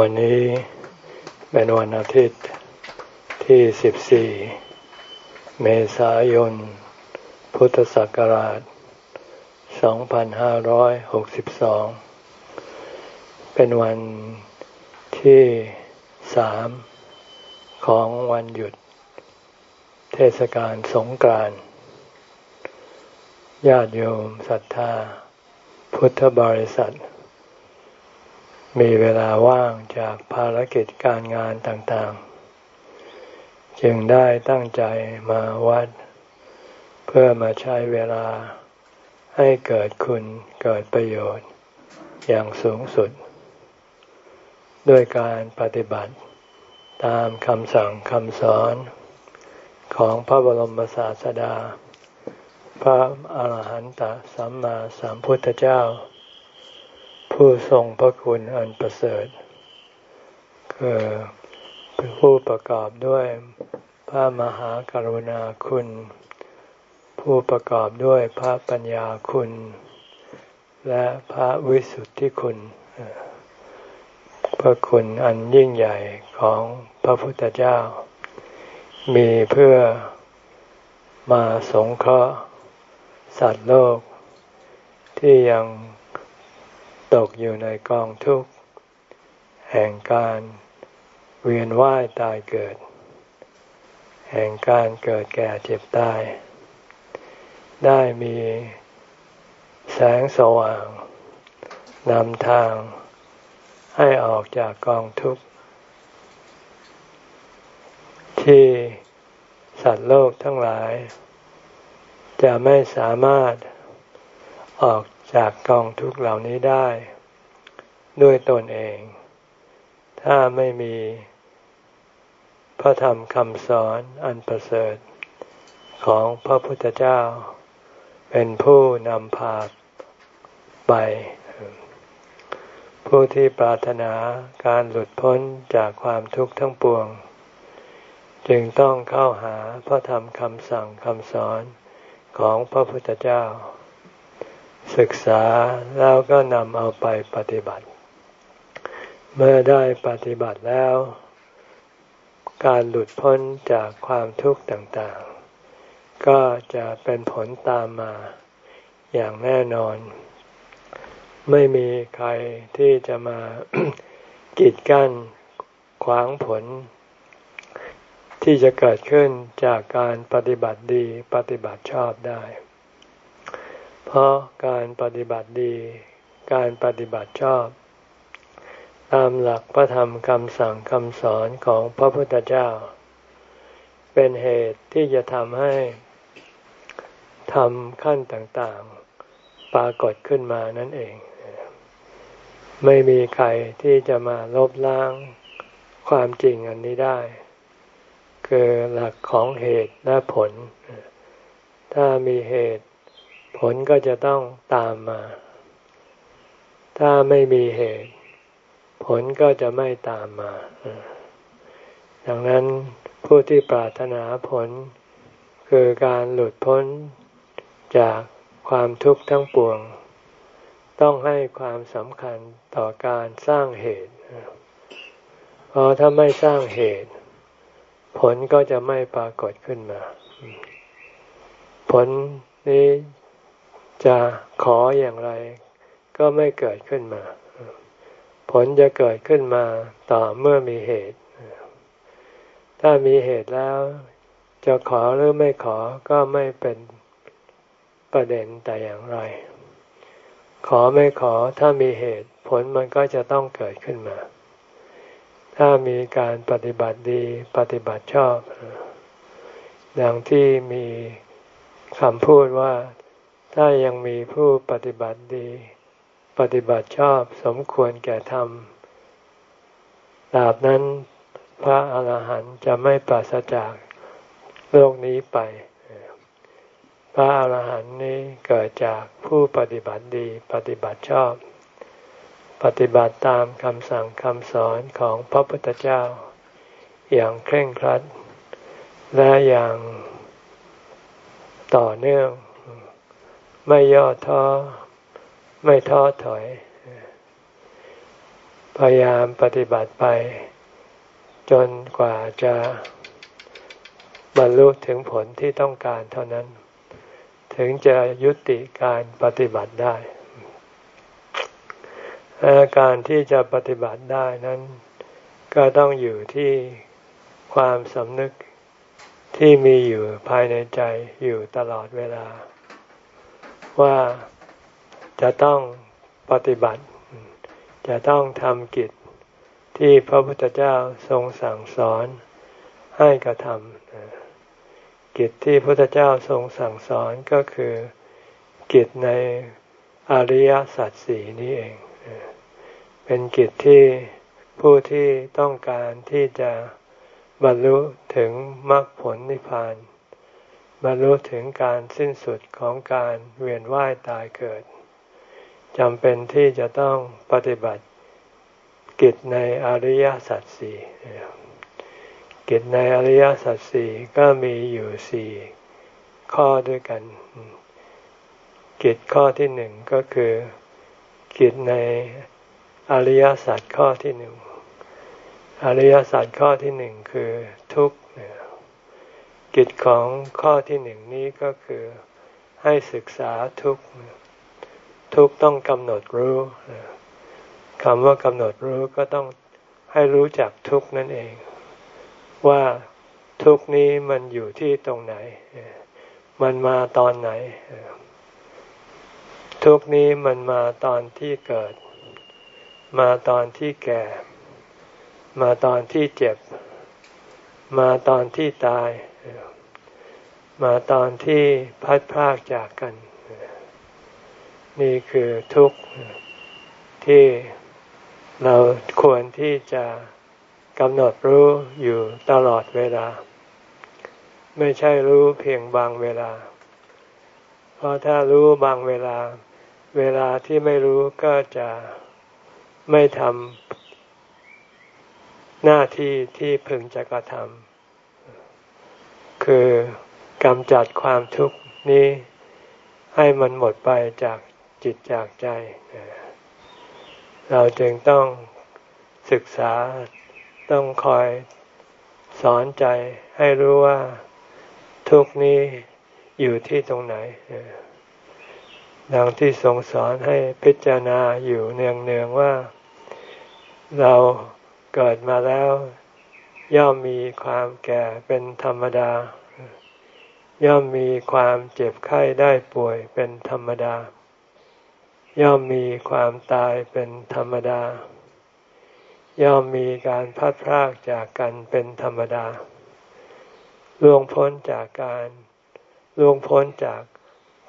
วันนี้เป็นวันอาทิตย์ที่ 14 เมษายน พุทธศักราช 2562 เป็นวันที่สามของวันหยุด เทศกาลสงกรานต์ญาติโยมศรัทธา พุทธบริษัท มีเวลาว่างจากภารกิจการงานต่างๆ จึงได้ตั้งใจมาวัด เพื่อมาใช้เวลาให้เกิดคุณเกิดประโยชน์อย่างสูงสุด ด้วยการปฏิบัติตามคำสั่งคำสอนของพระบรมศาสดา พระอาหารหันตสัมมาสัมพุทธเจ้า ผู้ทรงพระคุณอันประเสริฐคือผู้ประกอบด้วยพระมหากรุณาคุณ ผู้ประกอบด้วยพระปัญญาคุณ และพระวิสุทธิคุณ พระคุณอันยิ่งใหญ่ของพระพุทธเจ้า มีเพื่อมาสงเคราะห์สัตว์โลกที่ยัง ตกอยู่ในกองทุกข์ แห่งการเวียนว่ายตายเกิด แห่งการเกิดแก่เจ็บตาย ได้มีแสงสว่างนำทางให้ออกจากกองทุกข์ ที่สัตว์โลกทั้งหลาย จะไม่สามารถออก จากกองทุกเหล่านี้ได้ ด้วยตนเอง ถ้าไม่มีพระธรรมคำสอนอันประเสริฐ ของพระพุทธเจ้า เป็นผู้นำพาไป ผู้ที่ปรารถนาการหลุดพ้นจากความทุกข์ทั้งปวง จึงต้องเข้าหาพระธรรมคำสั่งคำสอนของพระพุทธเจ้า ศึกษาแล้วก็นำเอาไปปฏิบัติ เมื่อได้ปฏิบัติแล้ว การหลุดพ้นจากความทุกข์ต่างๆ ก็จะเป็นผลตามมาอย่างแน่นอน ไม่มีใครที่จะมากีดกั้นขวางผล ที่จะเกิดขึ้นจากการปฏิบัติดีปฏิบัติชอบได้ เพราะการปฏิบัติดี การปฏิบัติชอบ ตามหลักพระธรรมคำสั่งคำสอนของพระพุทธเจ้า เป็นเหตุที่จะทำให้ทำขั้นต่างๆ ปรากฏขึ้นมานั่นเอง ไม่มีใครที่จะมาลบล้างความจริงอันนี้ได้ คือหลักของเหตุและผล ถ้ามีเหตุ ผลก็จะต้องตามมา ถ้าไม่มีเหตุ ผลก็จะไม่ตามมา ดังนั้นผู้ที่ปรารถนาผล คือการหลุดพ้นจากความทุกข์ทั้งปวง ต้องให้ความสำคัญต่อการสร้างเหตุ เพราะถ้าไม่สร้างเหตุ ผลก็จะไม่ปรากฏขึ้นมา ผลนี้ จะขออย่างไร ก็ไม่เกิดขึ้นมา ผลจะเกิดขึ้นมาต่อเมื่อมีเหตุ ถ้ามีเหตุแล้ว จะขอหรือไม่ขอก็ไม่เป็นประเด็นแต่อย่างไร ขอไม่ขอถ้ามีเหตุ ผลมันก็จะต้องเกิดขึ้นมา ถ้ามีการปฏิบัติดีปฏิบัติชอบดังที่มีคำพูดว่า ถ้ายังมีผู้ปฏิบัติดี ปฏิบัติชอบสมควรแก่ธรรมดาบนั้นพระอาหารหันต์จะไม่ปราศจากโลกนี้ไป พระอาหารหันต์นี้เกิดจากผู้ปฏิบัติดีปฏิบัติชอบ ปฏิบัติตามคำสั่งคำสอนของพระพุทธเจ้า อย่างเคร่งครัด และอย่างต่อเนื่อง ไม่ย่อท้อ ไม่ท้อถอย พยายามปฏิบัติไป จนกว่าจะบรรลุถึงผลที่ต้องการเท่านั้น ถึงจะยุติการปฏิบัติได้การที่จะปฏิบัติได้นั้น ก็ต้องอยู่ที่ความสำนึกที่มีอยู่ภายในใจอยู่ตลอดเวลา ว่าจะต้องปฏิบัติ จะต้องทำกิจที่พระพุทธเจ้าทรงสั่งสอนให้กระทำกิจที่พระพุทธเจ้าทรงสั่งสอนก็คือกิจในอริยสัจสี่นี้เอง เป็นกิจที่ผู้ที่ต้องการที่จะบรรลุถึงมรรคผลนิพพาน บรรลุถึงการสิ้นสุดของการเวียนว่ายตายเกิดจำเป็นที่จะต้องปฏิบัติกิจในอริยสัจสี่กิจในอริยสัจสี่ก็มีอยู่สี่ข้อด้วยกัน กิจข้อที่หนึ่งก็คือ กิจในอริยสัจข้อที่หนึ่งอริยสัจข้อที่หนึ่งคือ ทุกข กิจของข้อที่หนึ่งนี้ก็คือให้ศึกษาทุกทุกต้องกำหนดรู้คำว่ากำหนดรู้ก็ต้องให้รู้จักทุกนั่นเอง ว่าทุกนี้มันอยู่ที่ตรงไหน มันมาตอนไหน ทุกนี้มันมาตอนที่เกิด มาตอนที่แก่ มาตอนที่เจ็บ มาตอนที่ตาย มาตอนที่พัดพากจากกัน นี่คือทุกข์ที่เราควรที่จะกำหนดรู้อยู่ตลอดเวลา ไม่ใช่รู้เพียงบางเวลา เพราะถ้ารู้บางเวลา เวลาที่ไม่รู้ก็จะไม่ทำหน้าที่ที่พึงจะกระทำคือ กำจัดความทุกข์นี้ให้มันหมดไปจากจิตจากใจ เราจึงต้องศึกษาต้องคอยสอนใจให้รู้ว่าทุกนี้อยู่ที่ตรงไหนดังที่ทรงสอนให้พิจารณาอยู่เนืองๆว่า เราเกิดมาแล้ว ย่อมมีความแก่เป็นธรรมดา ย่อมมีความเจ็บไข้ได้ป่วยเป็นธรรมดา ย่อมมีความตายเป็นธรรมดา ย่อมมีการพัดพรากจากกันเป็นธรรมดาล่วงพ้นจากการล่วงพ้นจาก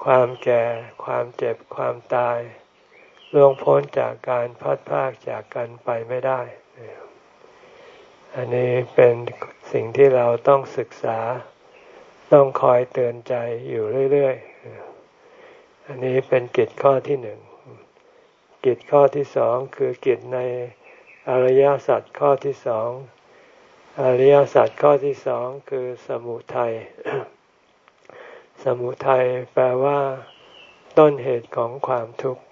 ความแก่ ความเจ็บความตายล่วงพ้นจากการพัดพรากจากกันไปไม่ได้ อันนี้เป็นสิ่งที่เราต้องศึกษา ต้องคอยเตือนใจอยู่เรื่อยๆ อันนี้เป็นกิจข้อที่หนึ่ง กิจข้อที่สองคือกิจในอริยสัจข้อที่สอง อริยสัจข้อที่สองคือสมุทัย สมุทัยแปลว่า ต้นเหตุของความทุกข์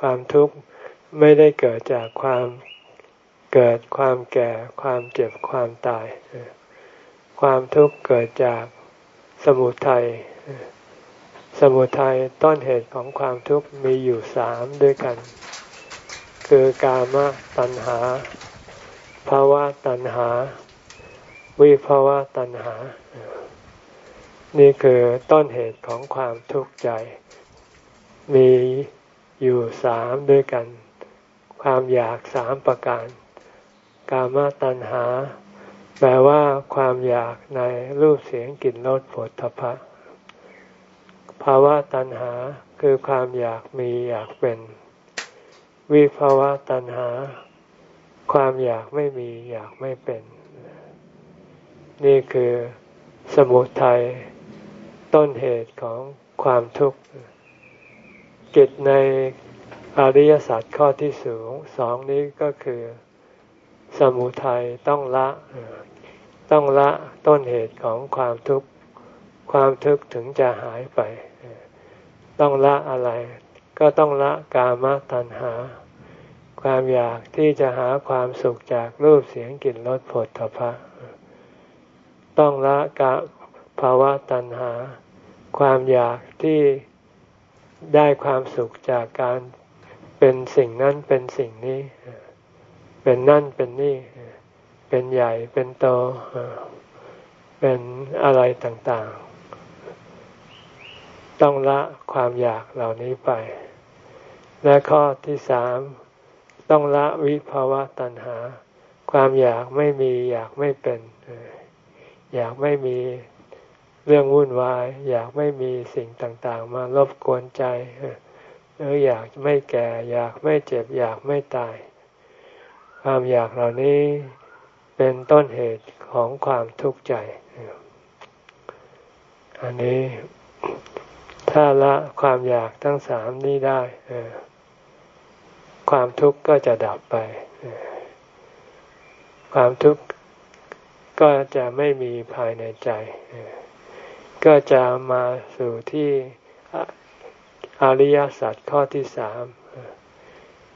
ความทุกข์ไม่ได้เกิดจากความเกิดความแก่ความเจ็บความตาย ความทุกข์เกิดจากสมุทัย สมุทัยต้นเหตุของความทุกข์มีอยู่สามด้วยกัน คือกามตัณหาภาวะตัณหา วิภาวะตัณหา นี่คือต้นเหตุของความทุกข์ใจ มีอยู่สามด้วยกัน ความอยากสามประการ กามตัณหา แปลว่าความอยากในรูปเสียงกลิ่นรสผลทพะ ภาวะตัณหาคือความอยากมีอยากเป็น วิภาวะตัณหา ความอยากไม่มีอยากไม่เป็น นี่คือสมุทัยต้นเหตุของความทุกข์กิจในอริยสัจข้อที่สูงสองนี้ก็คือ สมุทัยต้องละต้องละต้นเหตุของความทุกข์ความทุกข์ถึงจะหายไป ต้องละอะไร ก็ต้องละกามตัณหา ความอยากที่จะหาความสุขจากรูปเสียงกลิ่นรสผลตภะต้องละกะภาวะตัณหา ความอยากที่ได้ความสุขจากการเป็นสิ่งนั้นเป็นสิ่งนี้ เป็นนั่นเป็นนี่ เป็นใหญ่เป็นโตเป็นอะไรต่างๆ ต้องละความอยากเหล่านี้ไป และข้อที่สามต้องละวิภาวะตัณหา ความอยากไม่มีอยากไม่เป็น อยากไม่มีเรื่องวุ่นวาย อยากไม่มีสิ่งต่างๆ มารบกวนใจหรืออยากไม่แก่ อยากไม่เจ็บ อยากไม่ตาย ความอยากเหล่านี้เป็นต้นเหตุของความทุกข์ใจ อันนี้ถ้าละความอยากทั้งสามนี้ได้ ความทุกข์ก็จะดับไป ความทุกข์ก็จะไม่มีภายในใจ ก็จะมาสู่ที่อริยสัจข้อที่สาม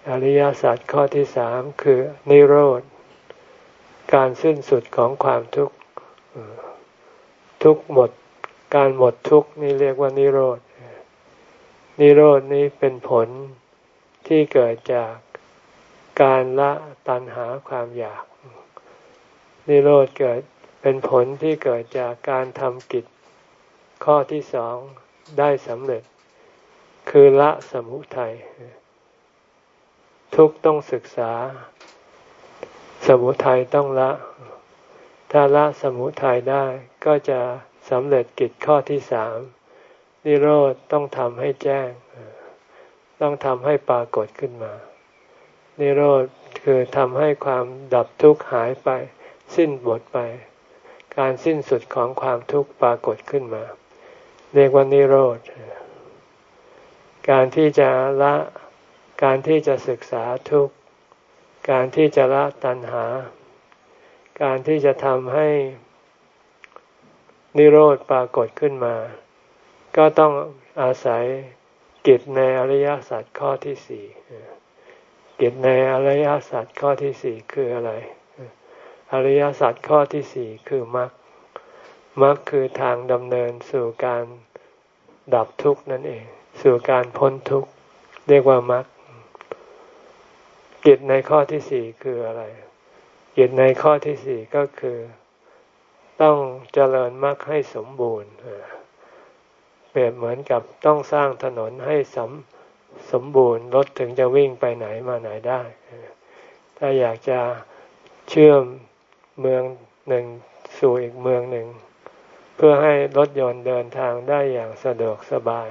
อริยสัจข้อที่สามคือนิโรธ การสิ้นสุดของความทุกข์ทุกหมด การหมดทุกข์นี่เรียกว่านิโรธ นิโรธนี้เป็นผลที่เกิดจากการละตัณหาความอยาก นิโรธเกิดเป็นผลที่เกิดจากการทำกิจข้อที่สองได้สำเร็จ คือละสมุทัย ทุกต้องศึกษา สมุทัยต้องละ ถ้าละสมุทัยได้ก็จะสำเร็จกิจข้อที่สามนิโรธต้องทำให้แจ้ง ต้องทำให้ปรากฏขึ้นมา นิโรธคือทำให้ความดับทุกข์หายไป สิ้นบทไป การสิ้นสุดของความทุกข์ปรากฏขึ้นมา เรียกว่านิโรธ การที่จะละ การที่จะศึกษาทุกการที่จะละตัณหา การที่จะทำให้นิโรธปรากฏขึ้นมา ก็ต้องอาศัยกิจในอริยสัจข้อที่สี่กิจในอริยสัจข้อที่สี่คืออะไร อริยสัจข้อที่สี่คือมรรค มรรคคือทางดำเนินสู่การดับทุกข์นั่นเอง สู่การพ้นทุกข์เรียกว่ามรรค กิจในข้อที่สี่คืออะไร กิจในข้อที่สี่ก็คือ ต้องเจริญมรรคให้สมบูรณ์เปรียบเหมือนกับต้องสร้างถนนให้สมสมบูรณ์รถถึงจะวิ่งไปไหนมาไหนได้ ถ้าอยากจะเชื่อมเมืองหนึ่งสู่อีกเมืองหนึ่ง เพื่อให้รถยนต์เดินทางได้อย่างสะดวกสบาย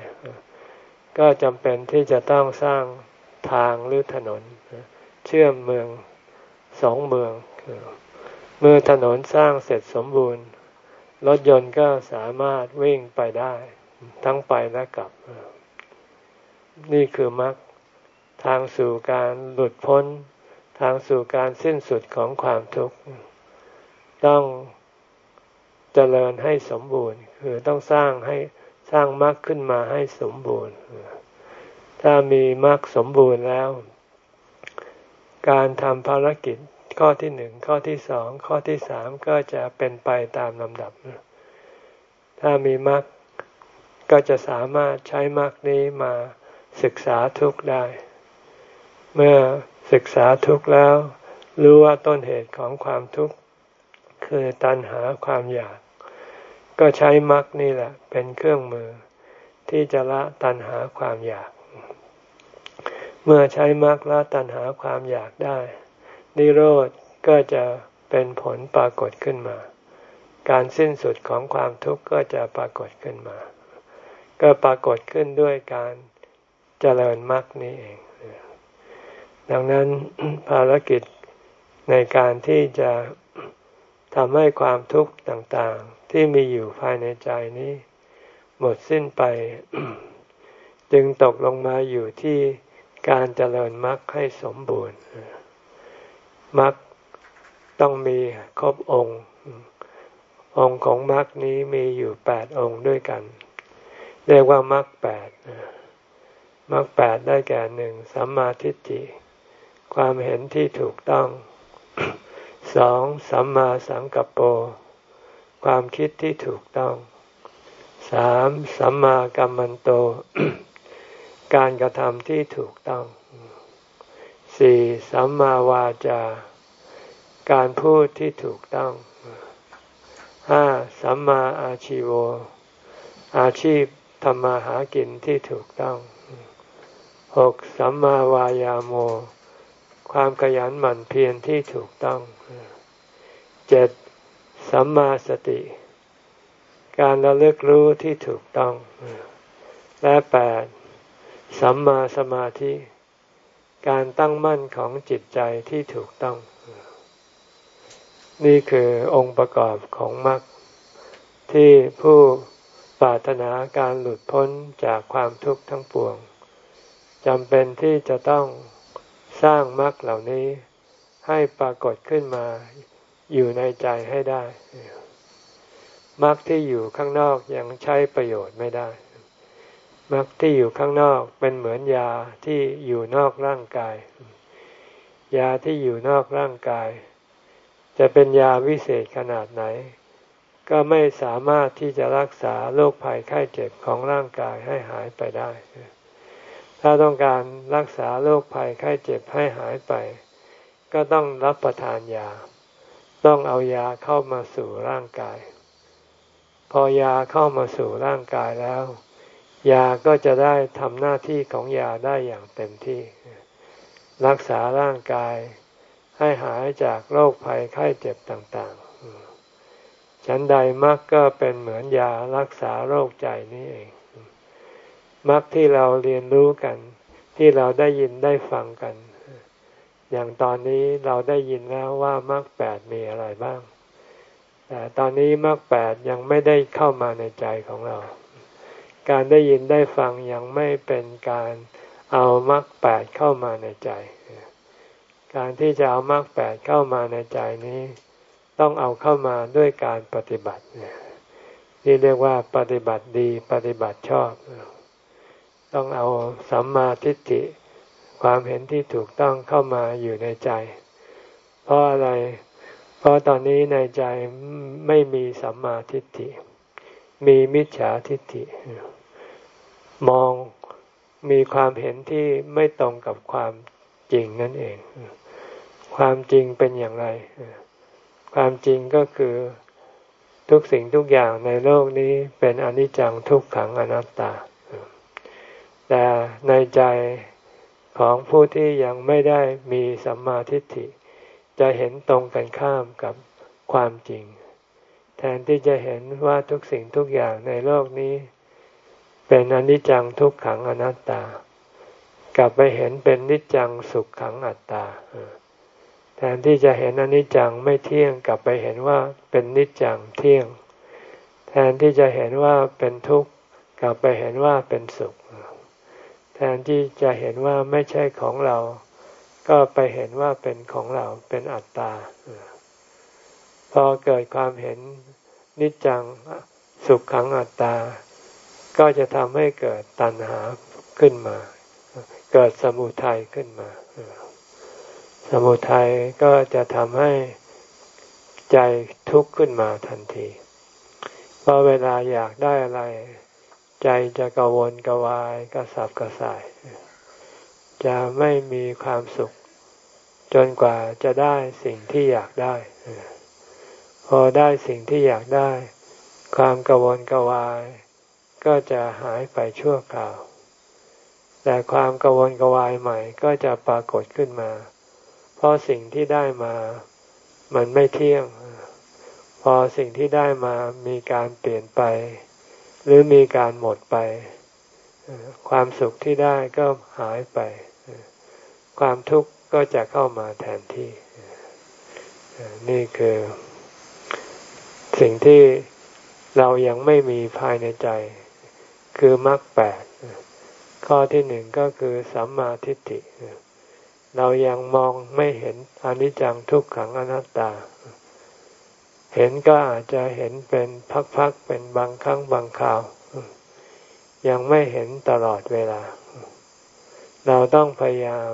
ก็จำเป็นที่จะต้องสร้างทางหรือถนน เชื่อมเมืองสองเมือง เมื่อถนนสร้างเสร็จสมบูรณ์ รถยนต์ก็สามารถวิ่งไปได้ ทั้งไปและกลับ นี่คือมรรคทางสู่การหลุดพ้น ทางสู่การสิ้นสุดของความทุกข์ ต้องเจริญให้สมบูรณ์ คือต้องสร้างให้สร้างมรรคขึ้นมาให้สมบูรณ์ ถ้ามีมรรคสมบูรณ์แล้ว การทำภารกิจข้อที่หนึ่งข้อที่สองข้อที่สามก็จะเป็นไปตามลำดับ ถ้ามีมรรคก็จะสามารถใช้มรรคนี้มาศึกษาทุกข์ได้ เมื่อศึกษาทุกข์แล้ว รู้ว่าต้นเหตุของความทุกข์คือตัณหาความอยาก ก็ใช้มรรคนี่แหละเป็นเครื่องมือ ที่จะละตัณหาความอยาก เมื่อใช้มรรคละตัณหาความอยากได้ นิโรธก็จะเป็นผลปรากฏขึ้นมา การสิ้นสุดของความทุกข์ก็จะปรากฏขึ้นมา ก็ปรากฏขึ้นด้วยการเจริญมรรคนี้เอง ดังนั้นภารกิจในการที่จะทำให้ความทุกข์ต่างๆ ที่มีอยู่ภายในใจนี้ หมดสิ้นไป จึงตกลงมาอยู่ที่ การเจริญมรรคให้สมบูรณ์มรรคต้องมีครบองค์ องค์ของมรรคนี้มีอยู่แปดองค์ด้วยกัน เรียกว่ามรรคแปดมรรคแปดได้แก่หนึ่งสัมมาทิฏฐิความเห็นที่ถูกต้องสองสัมมาสังกัปโปความคิดที่ถูกต้องสามสัมมากัมมันโต การกระทำที่ถูกต้องสี่สัมมาวาจา การพูดที่ถูกต้องห้าสัมมาอาชีโว อาชีพทำมาหากินที่ถูกต้องหกสัมมาวายาโม ความขยันหมั่นเพียรที่ถูกต้องเจ็ดสัมมาสติ การระลึกรู้ที่ถูกต้อง และแปด สัมมาสมาธิ การตั้งมั่นของจิตใจที่ถูกต้อง นี่คือองค์ประกอบของมรรคที่ผู้ปรารถนาการหลุดพ้นจากความทุกข์ทั้งปวงจำเป็นที่จะต้องสร้างมรรคเหล่านี้ให้ปรากฏขึ้นมาอยู่ในใจให้ได้มรรคที่อยู่ข้างนอกยังใช้ประโยชน์ไม่ได้ มรรคที่อยู่ข้างนอกเป็นเหมือนยาที่อยู่นอกร่างกาย ยาที่อยู่นอกร่างกาย จะเป็นยาวิเศษขนาดไหน ก็ไม่สามารถที่จะรักษาโรคภัยไข้เจ็บของร่างกายให้หายไปได้ ถ้าต้องการรักษาโรคภัยไข้เจ็บให้หายไป ก็ต้องรับประทานยา ต้องเอายาเข้ามาสู่ร่างกาย พอยาเข้ามาสู่ร่างกายแล้ว ยาก็จะได้ทำหน้าที่ของยาได้อย่างเต็มที่ รักษาร่างกายให้หายจากโรคภัยไข้เจ็บต่างๆ ฉันใดมักก็เป็นเหมือนยารักษาโรคใจนี่เองมักที่เราเรียนรู้กัน ที่เราได้ยินได้ฟังกัน อย่างตอนนี้เราได้ยินแล้วว่ามรรคแปดมีอะไรบ้าง แต่ตอนนี้มรรคแปดยังไม่ได้เข้ามาในใจของเรา การได้ยินได้ฟังยังไม่เป็นการเอามรรคแปดเข้ามาในใจ การที่จะเอามรรคแปดเข้ามาในใจนี้ ต้องเอาเข้ามาด้วยการปฏิบัตินี่เรียกว่าปฏิบัติดีปฏิบัติชอบ ต้องเอาสัมมาทิฏฐิความเห็นที่ถูกต้องเข้ามาอยู่ในใจ เพราะอะไร เพราะตอนนี้ในใจไม่มีสัมมาทิฏฐิ มีมิจฉาทิฏฐิ มองมีความเห็นที่ไม่ตรงกับความจริงนั่นเอง ความจริงเป็นอย่างไร ความจริงก็คือทุกสิ่งทุกอย่างในโลกนี้เป็นอนิจจังทุกขังอนัตตา แต่ในใจของผู้ที่ยังไม่ได้มีสัมมาทิฏฐิ จะเห็นตรงกันข้ามกับความจริง แทนที่จะเห็นว่าทุกสิ่งทุกอย่างในโลกนี้ เป็นอนิจจังทุกขังอนัตตา กลับไปเห็นเป็นนิจจังสุขขังอัตตาแทนที่จะเห็นอนิจจังไม่เที่ยงกลับไปเห็นว่าเป็นนิจจังเที่ยง แทนที่จะเห็นว่าเป็นทุกข์กลับไปเห็นว่าเป็นสุข แทนที่จะเห็นว่าไม่ใช่ของเรา ก็ไปเห็นว่าเป็นของเราเป็นอัตตาพอเกิดความเห็นนิจจังสุขขังอัตตา ก็จะทำให้เกิดตัณหาขึ้นมา เกิดสมุทัยขึ้นมา สมุทัยก็จะทำให้ใจทุกข์ขึ้นมาทันทีเพราะเวลาอยากได้อะไร ใจจะกวนกวายกระสับกระส่าย จะไม่มีความสุข จนกว่าจะได้สิ่งที่อยากได้ พอได้สิ่งที่อยากได้ ความกวนกวาย ก็จะหายไปชั่วคราว แต่ความกวนกวายใหม่ก็จะปรากฏขึ้นมา เพราะสิ่งที่ได้มามันไม่เที่ยง พอสิ่งที่ได้มามีการเปลี่ยนไป หรือมีการหมดไป ความสุขที่ได้ก็หายไป ความทุกข์ก็จะเข้ามาแทนที่ นี่คือ สิ่งที่เรายังไม่มีภายในใจ คือมรรคแปดข้อที่หนึ่งก็คือสัมมาทิฏฐิเรายังมองไม่เห็นอนิจจังทุกขังอนัตตา เห็นก็อาจจะเห็นเป็นพักๆเป็นบางครั้งบางคราว ยังไม่เห็นตลอดเวลา เราต้องพยายาม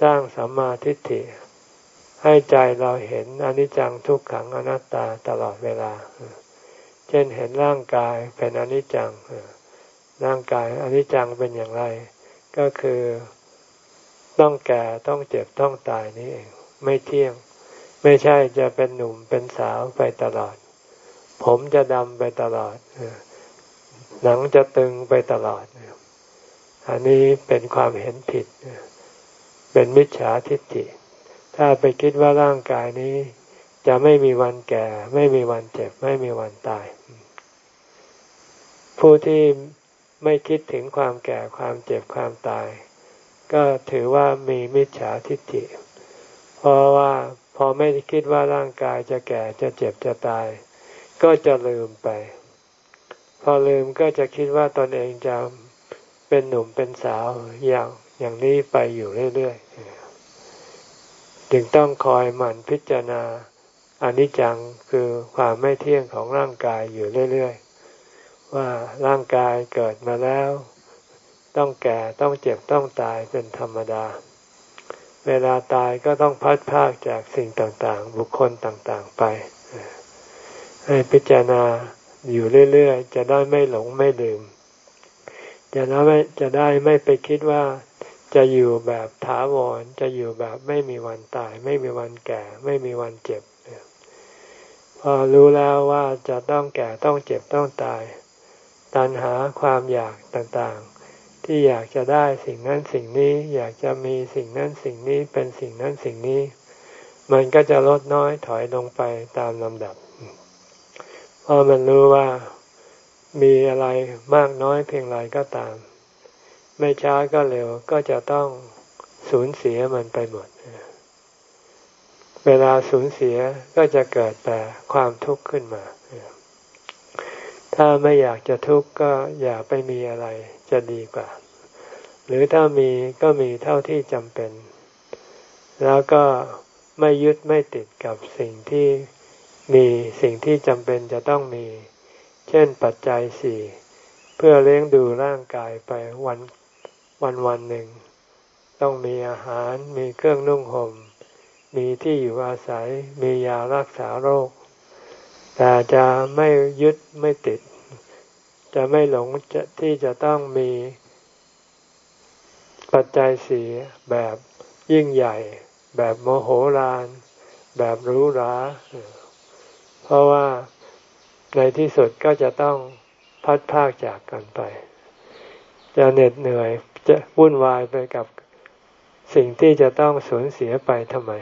สร้างสัมมาทิฏฐิ ให้ใจเราเห็นอนิจจังทุกขังอนัตตาตลอดเวลาเช่นเห็นร่างกายเป็นอนิจจังร่างกายอนิจจังเป็นอย่างไร ก็คือต้องแก่ต้องเจ็บต้องตายนี่เองไม่เที่ยง ไม่ใช่จะเป็นหนุ่มเป็นสาวไปตลอด ผมจะดำไปตลอดหนังจะตึงไปตลอด อันนี้เป็นความเห็นผิด เป็นมิจฉาทิฏฐิ ถ้าไปคิดว่าร่างกายนี้ จะไม่มีวันแก่ ไม่มีวันเจ็บ ไม่มีวันตาย ผู้ที่ไม่คิดถึงความแก่ความเจ็บความตาย ก็ถือว่ามีมิจฉาทิฏฐิ เพราะว่าพอไม่คิดว่าร่างกายจะแก่จะเจ็บจะตาย ก็จะลืมไป พอลืมก็จะคิดว่าตนเองจะเป็นหนุ่มเป็นสาวอย่างอย่างนี้ไปอยู่เรื่อยๆ จึงต้องคอยหมั่นพิจารณาอนิจจังคือความไม่เที่ยงของร่างกายอยู่เรื่อยๆ ว่าร่างกายเกิดมาแล้ว ต้องแก่ต้องเจ็บต้องตายเป็นธรรมดา เวลาตายก็ต้องพัดพากจากสิ่งต่างๆ บุคคลต่างๆไป ให้พิจารณาอยู่เรื่อยๆ จะได้ไม่หลงไม่ลืม จะได้ไม่จะได้ไม่ไปคิดว่าจะอยู่แบบถาวร จะอยู่แบบไม่มีวันตาย ไม่มีวันแก่ ไม่มีวันเจ็บพอรู้แล้วว่าจะต้องแก่ต้องเจ็บต้องตาย ตัณหาความอยากต่างๆ ที่อยากจะได้สิ่งนั้นสิ่งนี้ อยากจะมีสิ่งนั้นสิ่งนี้เป็นสิ่งนั้นสิ่งนี้ มันก็จะลดน้อยถอยลงไปตามลำดับ เพราะมันรู้ว่ามีอะไรมากน้อยเพียงไรก็ตาม ไม่ช้าก็เร็วก็จะต้องสูญเสียมันไปหมด เวลาสูญเสียก็จะเกิดแต่ความทุกข์ขึ้นมา ถ้าไม่อยากจะทุกข์ก็อย่าไปมีอะไรจะดีกว่า หรือถ้ามีก็มีเท่าที่จำเป็น แล้วก็ไม่ยึดไม่ติดกับสิ่งที่มีสิ่งที่จำเป็นจะต้องมี เช่นปัจจัยสี่เพื่อเลี้ยงดูร่างกายไปวันวันวันหนึ่ง ต้องมีอาหารมีเครื่องนุ่งหม่มมีที่อยู่อาศัยมียารักษาโรค แต่จะไม่ยึดไม่ติด จะไม่หลงจะที่จะต้องมีปัจจัยสีแบบยิ่งใหญ่ แบบโมโหลาน แบบรู้ราเพราะว่าในที่สุดก็จะต้องพัดพากจากกันไป จะเหน็ดเหนื่อยจะวุ่นวายไปกับสิ่งที่จะต้องสูญเสียไปทำไม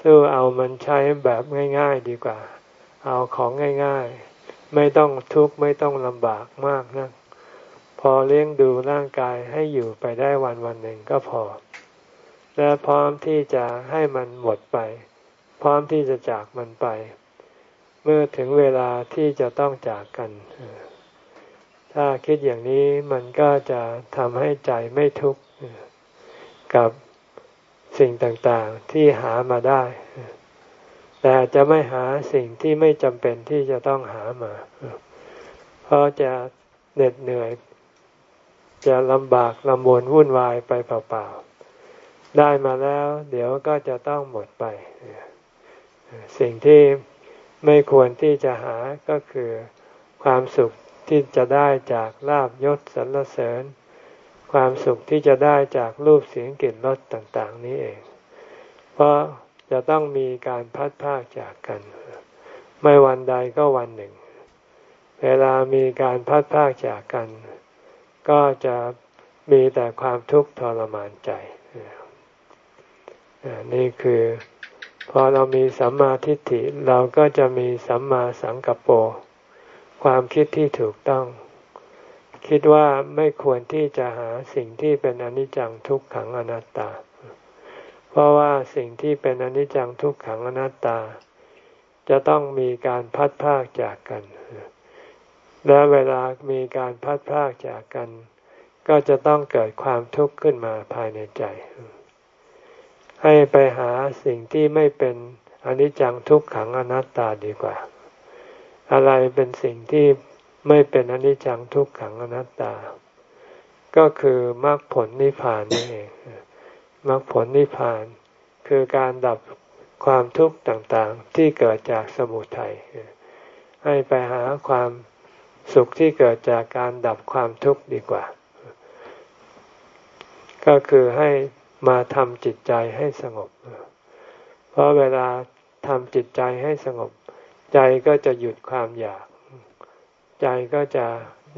สู้เอามันใช้แบบง่าย ๆดีกว่า เอาของง่าย ๆ ไม่ต้องทุกข์ไม่ต้องลำบากมากนะพอเลี้ยงดูร่างกายให้อยู่ไปได้วันวันหนึ่งก็พอ และพร้อมที่จะให้มันหมดไป พร้อมที่จะจากมันไป เมื่อถึงเวลาที่จะต้องจากกัน ถ้าคิดอย่างนี้มันก็จะทำให้ใจไม่ทุกข์กับสิ่งต่างๆที่หามาได้ แต่จะไม่หาสิ่งที่ไม่จำเป็นที่จะต้องหามา เพราะจะเหน็ดเหนื่อย จะลำบากลำบนวุ่นวายไปเปล่าๆ ได้มาแล้ว เดี๋ยวก็จะต้องหมดไป สิ่งที่ไม่ควรที่จะหาก็คือความสุขที่จะได้จากลาบยศสรรเสริญ ความสุขที่จะได้จากรูปเสียงกลิ่นรสต่าง ๆ นี้เอง เพราะ จะต้องมีการพัดพากจากกัน ไม่วันใดก็วันหนึ่ง เวลามีการพัดพากจากกัน ก็จะมีแต่ความทุกข์ทรมานใจ นี่คือพอเรามีสัมมาทิฏฐิเราก็จะมีสัมมาสังกัปโปความคิดที่ถูกต้อง คิดว่าไม่ควรที่จะหาสิ่งที่เป็นอนิจจังทุกขังอนัตตา เพราะว่าสิ่งที่เป็นอนิจจังทุกขังอนัตตา จะต้องมีการพัดพากจากกัน และเวลามีการพัดพากจากกัน ก็จะต้องเกิดความทุกข์ขึ้นมาภายในใจ ให้ไปหาสิ่งที่ไม่เป็นอนิจจังทุกขังอนัตตาดีกว่า อะไรเป็นสิ่งที่ไม่เป็นอนิจจังทุกขังอนัตตา ก็คือมรรคผลนิพพานนี่เอง มรรคผลนิพพาน คือการดับความทุกข์ต่างๆ ที่เกิดจากสมุทัยให้ไปหาความสุขที่เกิดจากการดับความทุกข์ดีกว่า ก็คือให้มาทำจิตใจให้สงบ เพราะเวลาทำจิตใจให้สงบ ใจก็จะหยุดความอยาก ใจก็จะ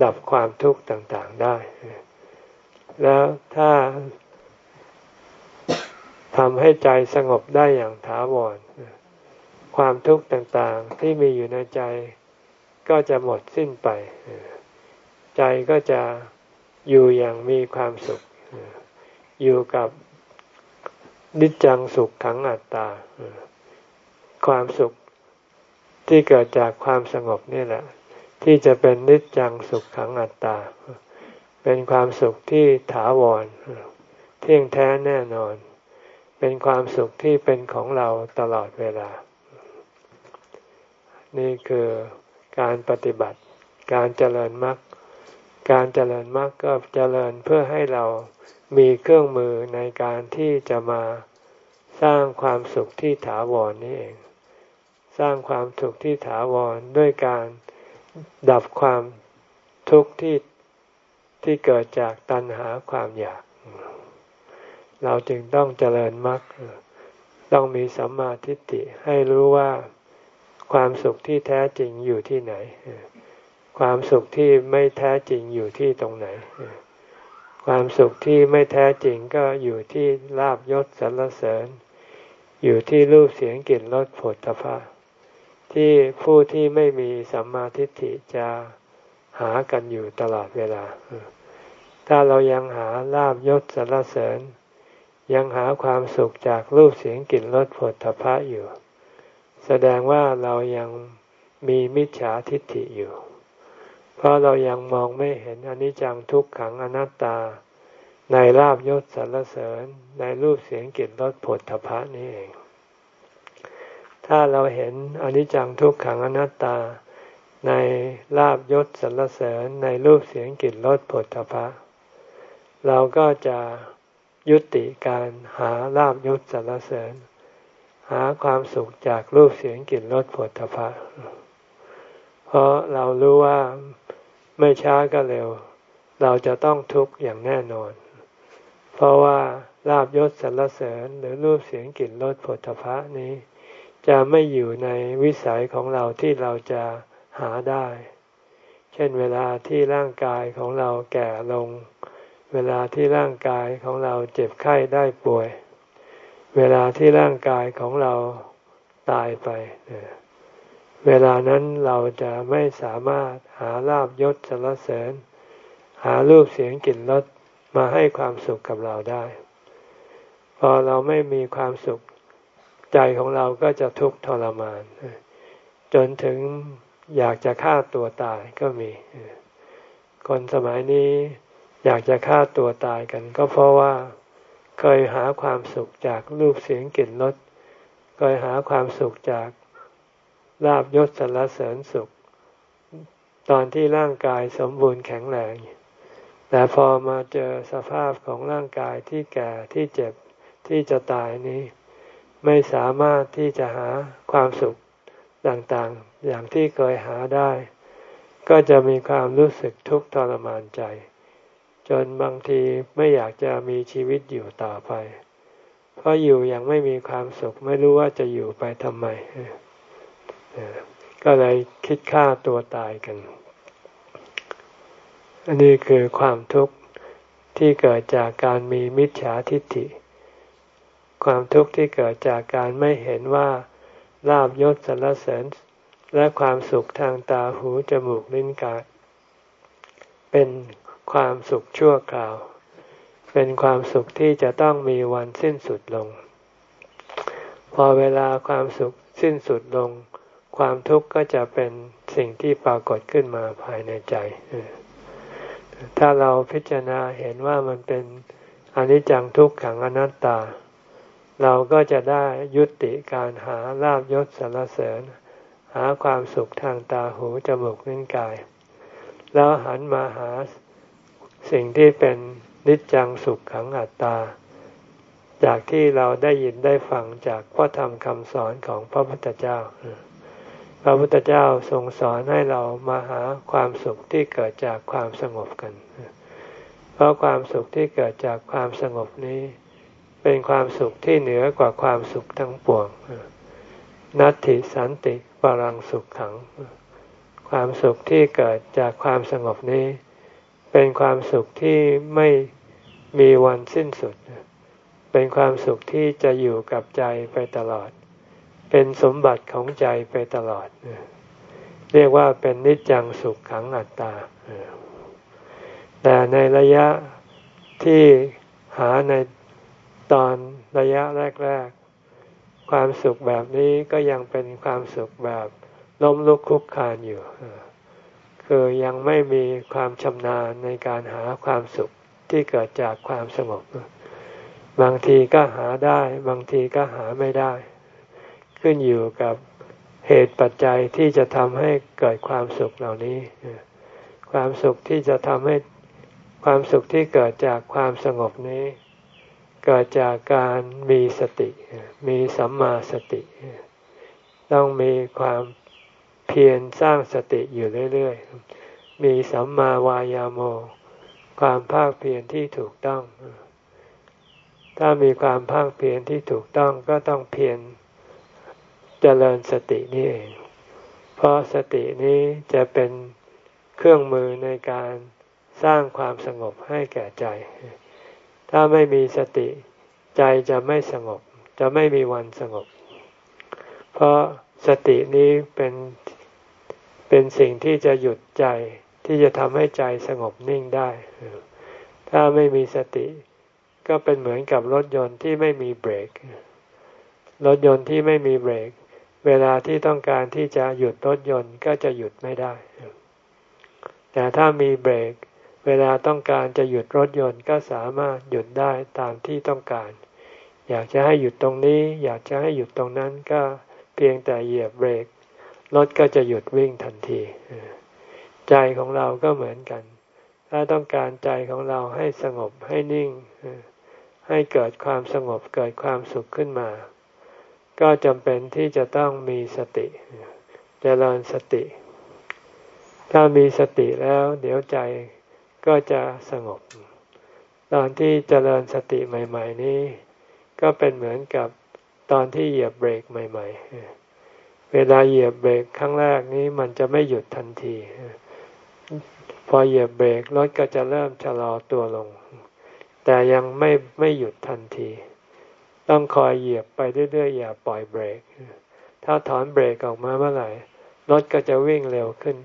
ดับความทุกข์ต่างๆได้ แล้วถ้า ทำให้ใจสงบได้อย่างถาวร ความทุกข์ต่างๆที่มีอยู่ในใจก็จะหมดสิ้นไป ใจก็จะอยู่อย่างมีความสุข อยู่กับนิจจังสุขขังอัตตา ความสุขที่เกิดจากความสงบนี่แหละ ที่จะเป็นนิจจังสุขขังอัตตา เป็นความสุขที่ถาวร เที่ยงแท้แน่นอน เป็นความสุขที่เป็นของเราตลอดเวลา นี่คือการปฏิบัติ การเจริญมรรค การเจริญมรรคก็เจริญเพื่อให้เรามีเครื่องมือในการที่จะมาสร้างความสุขที่ถาวรนนี่เอง สร้างความสุขที่ถาวรด้วยการดับความทุกข์ที่ที่เกิดจากตัณหาความอยาก เราจึงต้องเจริญมรรคต้องมีสัมมาทิฏฐิให้รู้ว่าความสุขที่แท้จริงอยู่ที่ไหน ความสุขที่ไม่แท้จริงอยู่ที่ตรงไหน ความสุขที่ไม่แท้จริงก็อยู่ที่ลาบยศสรรเสริญ อยู่ที่รูปเสียงกลิ่นรสผลตภะที่ผู้ที่ไม่มีสัมมาทิฏฐิจะหากันอยู่ตลอดเวลา ถ้าเรายังหาลาบยศสรรเสริญ ยังหาความสุขจากรูปเสียงกลิ่นรสผลตภะอยู่ แสดงว่าเรายังมีมิจฉาทิฏฐิอยู่ เพราะเรายังมองไม่เห็นอนิจจังทุกขังอนัตตา ในลาบยศสรรเสริญในรูปเสียงกลิ่นรสผลทพะนี่เอง ถ้าเราเห็นอนิจจังทุกขังอนัตตา ในลาบยศสรรเสริญในรูปเสียงกลิ่นรสผลทพะเราก็จะ ยุติการหาลาบยศสรรเสริญ หาความสุขจากรูปเสียงกลิ่นรสผลพะเพราะเรารู้ว่าไม่ช้าก็เร็ว เราจะต้องทุกข์อย่างแน่นอน เพราะว่าลาบยศสรรเสริญหรือรูปเสียงกลิ่นรสผลพะนี้ จะไม่อยู่ในวิสัยของเราที่เราจะหาได้ เช่นเวลาที่ร่างกายของเราแก่ลง เวลาที่ร่างกายของเราเจ็บไข้ได้ป่วย เวลาที่ร่างกายของเราตายไป เวลานั้นเราจะไม่สามารถหาลาบยศสรรเสริญ หารูปเสียงกลิ่นรสมาให้ความสุขกับเราได้ พอเราไม่มีความสุขใจของเราก็จะทุกข์ทรมาน จนถึงอยากจะฆ่าตัวตายก็มี คนสมัยนี้ อยากจะฆ่าตัวตายกัน ก็เพราะว่าเคยหาความสุขจากรูปเสียงกลิ่นรสเคยหาความสุขจากลาบยศสรรเสริญสุข ตอนที่ร่างกายสมบูรณ์แข็งแรง แต่พอมาเจอสภาพของร่างกายที่แก่ที่เจ็บที่จะตายนี้ ไม่สามารถที่จะหาความสุขต่างๆ อย่างที่เคยหาได้ ก็จะมีความรู้สึกทุกข์ทรมานใจ จนบางทีไม่อยากจะมีชีวิตอยู่ต่อไป เพราะอยู่ยังไม่มีความสุขไม่รู้ว่าจะอยู่ไปทำไม ก็เลยคิดฆ่าตัวตายกัน อันนี้คือความทุกข์ที่เกิดจากการมีมิจฉาทิฏฐิ ความทุกข์ที่เกิดจากการไม่เห็นว่าลาบยศสรรเสริญและความสุขทางตาหูจมูกลิ้นกายเป็น ความสุขชั่วคราว เป็นความสุขที่จะต้องมีวันสิ้นสุดลง พอเวลาความสุขสิ้นสุดลง ความทุกข์ก็จะเป็นสิ่งที่ปรากฏขึ้นมาภายในใจ ถ้าเราพิจารณาเห็นว่ามันเป็นอนิจจังทุกขังอนัตตา เราก็จะได้ยุติการหาลาบยศสรรเสริญ หาความสุขทางตาหูจมูกลิ้นกาย แล้วหันมาหา สิ่งที่เป็นนิจจังสุขขังอัตตา จากที่เราได้ยินได้ฟังจากพระธรรมคำสอนของพระพุทธเจ้า พระพุทธเจ้าทรงสอนให้เรามาหาความสุขที่เกิดจากความสงบกัน เพราะความสุขที่เกิดจากความสงบนี้ เป็นความสุขที่เหนือกว่าความสุขทั้งปวง นัตถิสันติปรังสุขขัง ความสุขที่เกิดจากความสงบนี้ เป็นความสุขที่ไม่มีวันสิ้นสุด เป็นความสุขที่จะอยู่กับใจไปตลอด เป็นสมบัติของใจไปตลอด เรียกว่าเป็นนิจจังสุขขังอัตตา แต่ในระยะที่หาในตอนระยะแรก ๆ ความสุขแบบนี้ก็ยังเป็นความสุขแบบล้มลุกคลุกคานอยู่ คือยังไม่มีความชำนาญในการหาความสุขที่เกิดจากความสงบบางทีก็หาได้ บางทีก็หาไม่ได้ ขึ้นอยู่กับเหตุปัจจัยที่จะทำให้เกิดความสุขเหล่านี้ ความสุขที่จะทำให้ความสุขที่เกิดจากความสงบนี้ เกิดจากการมีสติ มีสัมมาสติ ต้องมีความ เพียรสร้างสติอยู่เรื่อยๆ มีสัมมาวายาโม ความภาคเพียรที่ถูกต้อง ถ้ามีความภาคเพียรที่ถูกต้องก็ต้องเพียรเจริญสตินี่เอง เพราะสตินี้จะเป็นเครื่องมือในการสร้างความสงบให้แก่ใจ ถ้าไม่มีสติใจจะไม่สงบ จะไม่มีวันสงบ เพราะสตินี้เป็น เป็นสิ่งที่จะหยุดใจที่จะทำให้ใจสงบนิ่งได้ ถ้าไม่มีสติ ก็เป็นเหมือนกับรถยนต์ที่ไม่มีเบรก รถยนต์ที่ไม่มีเบรก เวลาที่ต้องการที่จะหยุดรถยนต์ก็จะหยุดไม่ได้ แต่ถ้ามีเบรก เวลาต้องการจะหยุดรถยนต์ก็สามารถหยุดได้ตามที่ต้องการ อยากจะให้หยุดตรงนี้ อยากจะให้หยุดตรงนั้นก็เพียงแต่เหยียบเบรก รถก็จะหยุดวิ่งทันทีใจของเราก็เหมือนกัน ถ้าต้องการใจของเราให้สงบให้นิ่ง ให้เกิดความสงบเกิดความสุขขึ้นมา ก็จำเป็นที่จะต้องมีสติจเจริญสติ ถ้ามีสติแล้ว เดี๋ยวใจก็จะสงบ ตอนที่เจริญสติใหม่ ๆ นี้ ก็เป็นเหมือนกับตอนที่เหยียบเบรกใหม่ ๆ เวลาเหยียบเบรกครั้งแรกนี้มันจะไม่หยุดทันที พอเหยียบเบรกรถก็จะเริ่มชะลอตัวลง แต่ยังไม่ไม่หยุดทันที ต้องคอยเหยียบไปเรื่อยๆอย่าปล่อยเบรก ถ้าถอนเบรกออกมาเมื่อไหร่รถก็จะวิ่งเร็วขึ้น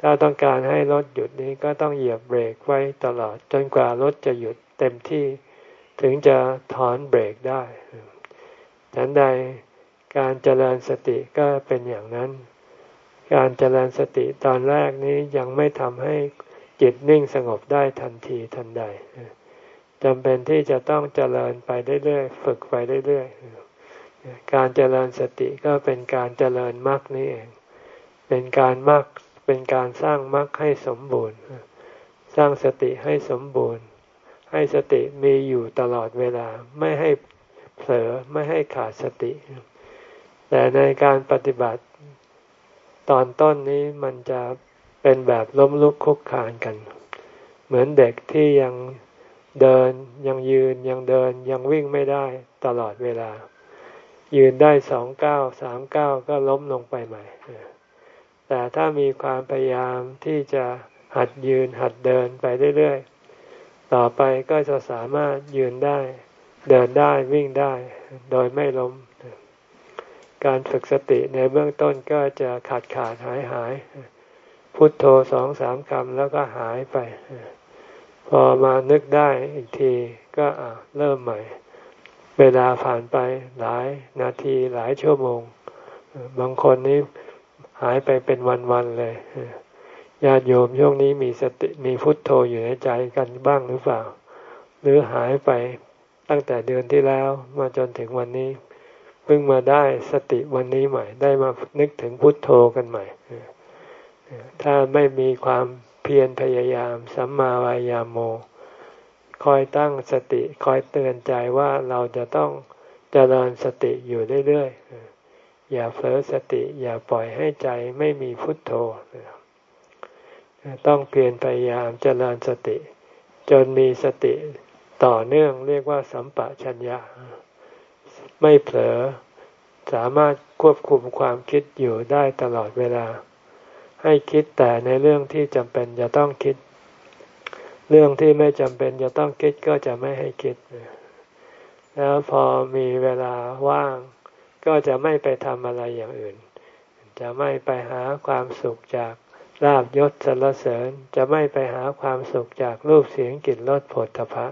ถ้าต้องการให้รถหยุดนี้ก็ต้องเหยียบเบรกไว้ตลอด จนกว่ารถจะหยุดเต็มที่ ถึงจะถอนเบรกได้ฉันใด การเจริญสติก็เป็นอย่างนั้น การเจริญสติตอนแรกนี้ยังไม่ทำให้จิตนิ่งสงบได้ทันทีทันใดจำเป็นที่จะต้องเจริญไปเรื่อยๆฝึกไปเรื่อยๆการเจริญสติก็เป็นการเจริญมรรคนี้เอง เป็นการมรรคเป็นการสร้างมรรคให้สมบูรณ์ สร้างสติให้สมบูรณ์ ให้สติมีอยู่ตลอดเวลาไม่ให้เผลอไม่ให้ขาดสติ แต่ในการปฏิบัติ ตอนต้นนี้มันจะเป็นแบบล้มลุกคุกคานกัน เหมือนเด็กที่ยังเดินยังยืนยังเดินยังวิ่งไม่ได้ตลอดเวลา ยืนได้สองเก้าสามเก้าก็ล้มลงไปใหม่ แต่ถ้ามีความพยายามที่จะหัดยืนหัดเดินไปเรื่อยๆ ต่อไปก็จะสามารถยืนได้ เดินได้วิ่งได้ โดยไม่ล้ม การฝึกสติในเบื้องต้นก็จะขาดขาดหายหาย พุทโธสองสามคำแล้วก็หายไป พอมานึกได้อีกทีก็เริ่มใหม่ เวลาผ่านไปหลายนาทีหลายชั่วโมง บางคนนี้หายไปเป็นวันๆเลยญาติโยมช่วงนี้มีสติมีพุทโธอยู่ในใจกันบ้างหรือเปล่า หรือหายไปตั้งแต่เดือนที่แล้วมาจนถึงวันนี้ พิ่งมาได้สติวันนี้ใหม่ ได้มานึกถึงพุทโธกันใหม่ ถ้าไม่มีความเพียรพยายาม สัมมาวายามโม คอยตั้งสติคอยเตือนใจว่าเราจะต้องเจริญสติอยู่เรื่อยๆ อย่าเผลอสติ อย่าปล่อยให้ใจไม่มีพุทโธ ต้องเพียรพยายามเจริญสติ จนมีสติต่อเนื่องเรียกว่าสัมปะชัญญะ ไม่เผลอ สามารถควบคุมความคิดอยู่ได้ตลอดเวลา ให้คิดแต่ในเรื่องที่จำเป็นจะต้องคิด เรื่องที่ไม่จำเป็นจะต้องคิดก็จะไม่ให้คิด แล้วพอมีเวลาว่าง ก็จะไม่ไปทำอะไรอย่างอื่น จะไม่ไปหาความสุขจากลาบยศสรรเสริญจะไม่ไปหาความสุขจากรูปเสียงกลิ่นรสผลตภะ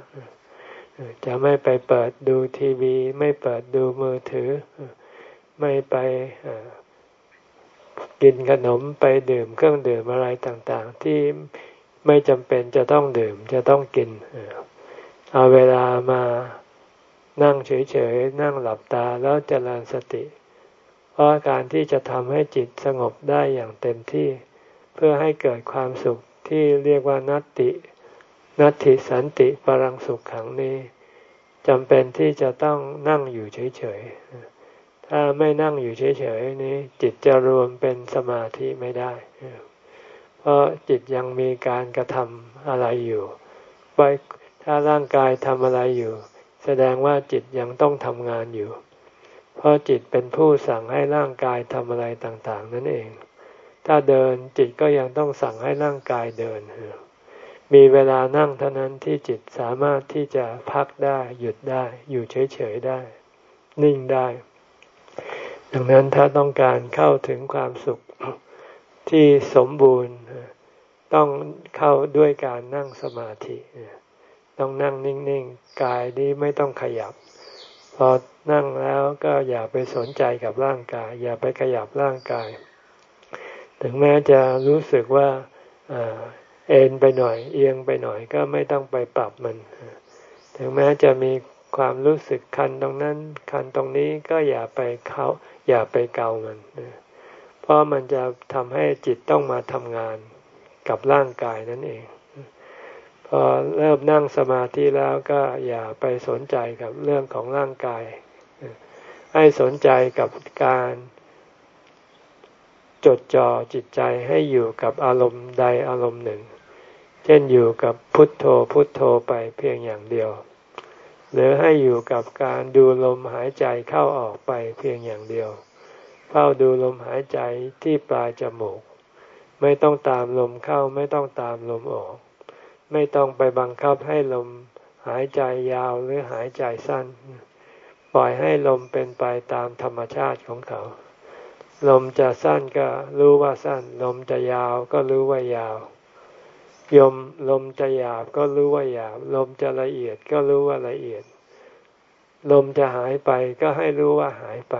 จะไม่ไปเปิดดูทีวี ไม่เปิดดูมือถือ ไม่ไปกินขนมไปดื่มเครื่องดื่มอะไรต่างๆ ที่ไม่จำเป็นจะต้องดื่มจะต้องกิน เอาเวลามานั่งเฉยๆ นั่งหลับตาแล้วเจริญสติ เพราะการที่จะทำให้จิตสงบได้อย่างเต็มที่ เพื่อให้เกิดความสุขที่เรียกว่านัตติ นัตติสันติปรังสุขขังนี้จำเป็นที่จะต้องนั่งอยู่เฉยๆ ถ้าไม่นั่งอยู่เฉยๆนี้ จิตจะรวมเป็นสมาธิไม่ได้ เพราะจิตยังมีการกระทำอะไรอยู่ไปถ้าร่างกายทำอะไรอยู่ แสดงว่าจิตยังต้องทำงานอยู่ เพราะจิตเป็นผู้สั่งให้ร่างกายทำอะไรต่างๆ นั่นเอง ถ้าเดินจิตก็ยังต้องสั่งให้ร่างกายเดิน มีเวลานั่งเท่านั้นที่จิตสามารถที่จะพักได้ หยุดได้ อยู่เฉยๆได้ นิ่งได้ ดังนั้นถ้าต้องการเข้าถึงความสุขที่สมบูรณ์ ต้องเข้าด้วยการนั่งสมาธิ ต้องนั่งนิ่งๆ กายนี้ไม่ต้องขยับ พอนั่งแล้วก็อย่าไปสนใจกับร่างกาย อย่าไปขยับร่างกาย ถึงแม้จะรู้สึกว่า เอ็นไปหน่อย เอียงไปหน่อยก็ไม่ต้องไปปรับมัน ถึงแม้จะมีความรู้สึกคันตรงนั้น คันตรงนี้ก็อย่าไปเขาอย่าไปเกามัน เพราะมันจะทำให้จิตต้องมาทำงานกับร่างกายนั่นเอง พอเริ่มนั่งสมาธิแล้วก็อย่าไปสนใจกับเรื่องของร่างกาย ให้สนใจกับการจดจ่อจิตใจให้อยู่กับอารมณ์ใดอารมณ์หนึ่ง ช่นอยู่กับพุทโธพุทโธไปเพียงอย่างเดียว หรือให้อยู่กับการดูลมหายใจเข้าออกไปเพียงอย่างเดียว เฝ้าดูลมหายใจที่ปลายจมูก ไม่ต้องตามลมเข้าไม่ต้องตามลมออก ไม่ต้องไปบังคับให้ลมหายใจยาวหรือหายใจสั้น ปล่อยให้ลมเป็นไปตามธรรมชาติของเขา ลมจะสั้นก็รู้ว่าสั้น ลมจะยาวก็รู้ว่ายาว ยมลมจะหยาบก็รู้ว่าหยาบ ลมจะละเอียดก็รู้ว่าละเอียด ลมจะหายไปก็ให้รู้ว่าหายไป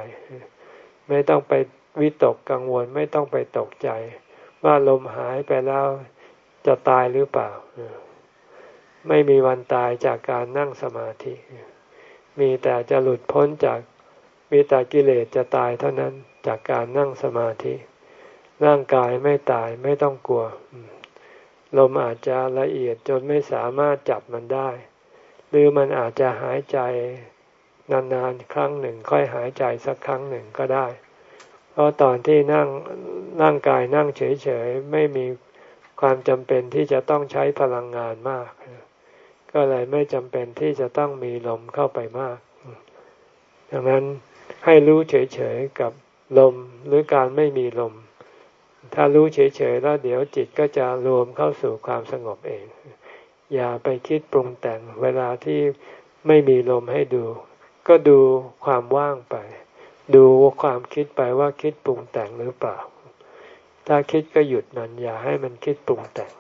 ไม่ต้องไปวิตกกังวลไม่ต้องไปตกใจ ว่าลมหายไปแล้วจะตายหรือเปล่า ไม่มีวันตายจากการนั่งสมาธิ มีแต่จะหลุดพ้นจากมีแต่กิเลสจะตายเท่านั้นจากการนั่งสมาธิ ร่างกายไม่ตายไม่ต้องกลัว ลมอาจจะละเอียดจนไม่สามารถจับมันได้ หรือมันอาจจะหายใจนานๆครั้งหนึ่ง ค่อยหายใจสักครั้งหนึ่งก็ได้ เพราะตอนที่นั่งร่างกายนั่งเฉยๆไม่มีความจำเป็นที่จะต้องใช้พลังงานมาก ก็เลยไม่จำเป็นที่จะต้องมีลมเข้าไปมาก ดังนั้นให้รู้เฉยๆกับลมหรือการไม่มีลม ถ้ารู้เฉยๆแล้วเดี๋ยวจิตก็จะรวมเข้าสู่ความสงบเอง อย่าไปคิดปรุงแต่งเวลาที่ไม่มีลมให้ดู ก็ดูความว่างไป ดูความคิดไปว่าคิดปรุงแต่งหรือเปล่า ถ้าคิดก็หยุดมันอย่าให้มันคิดปรุงแต่ง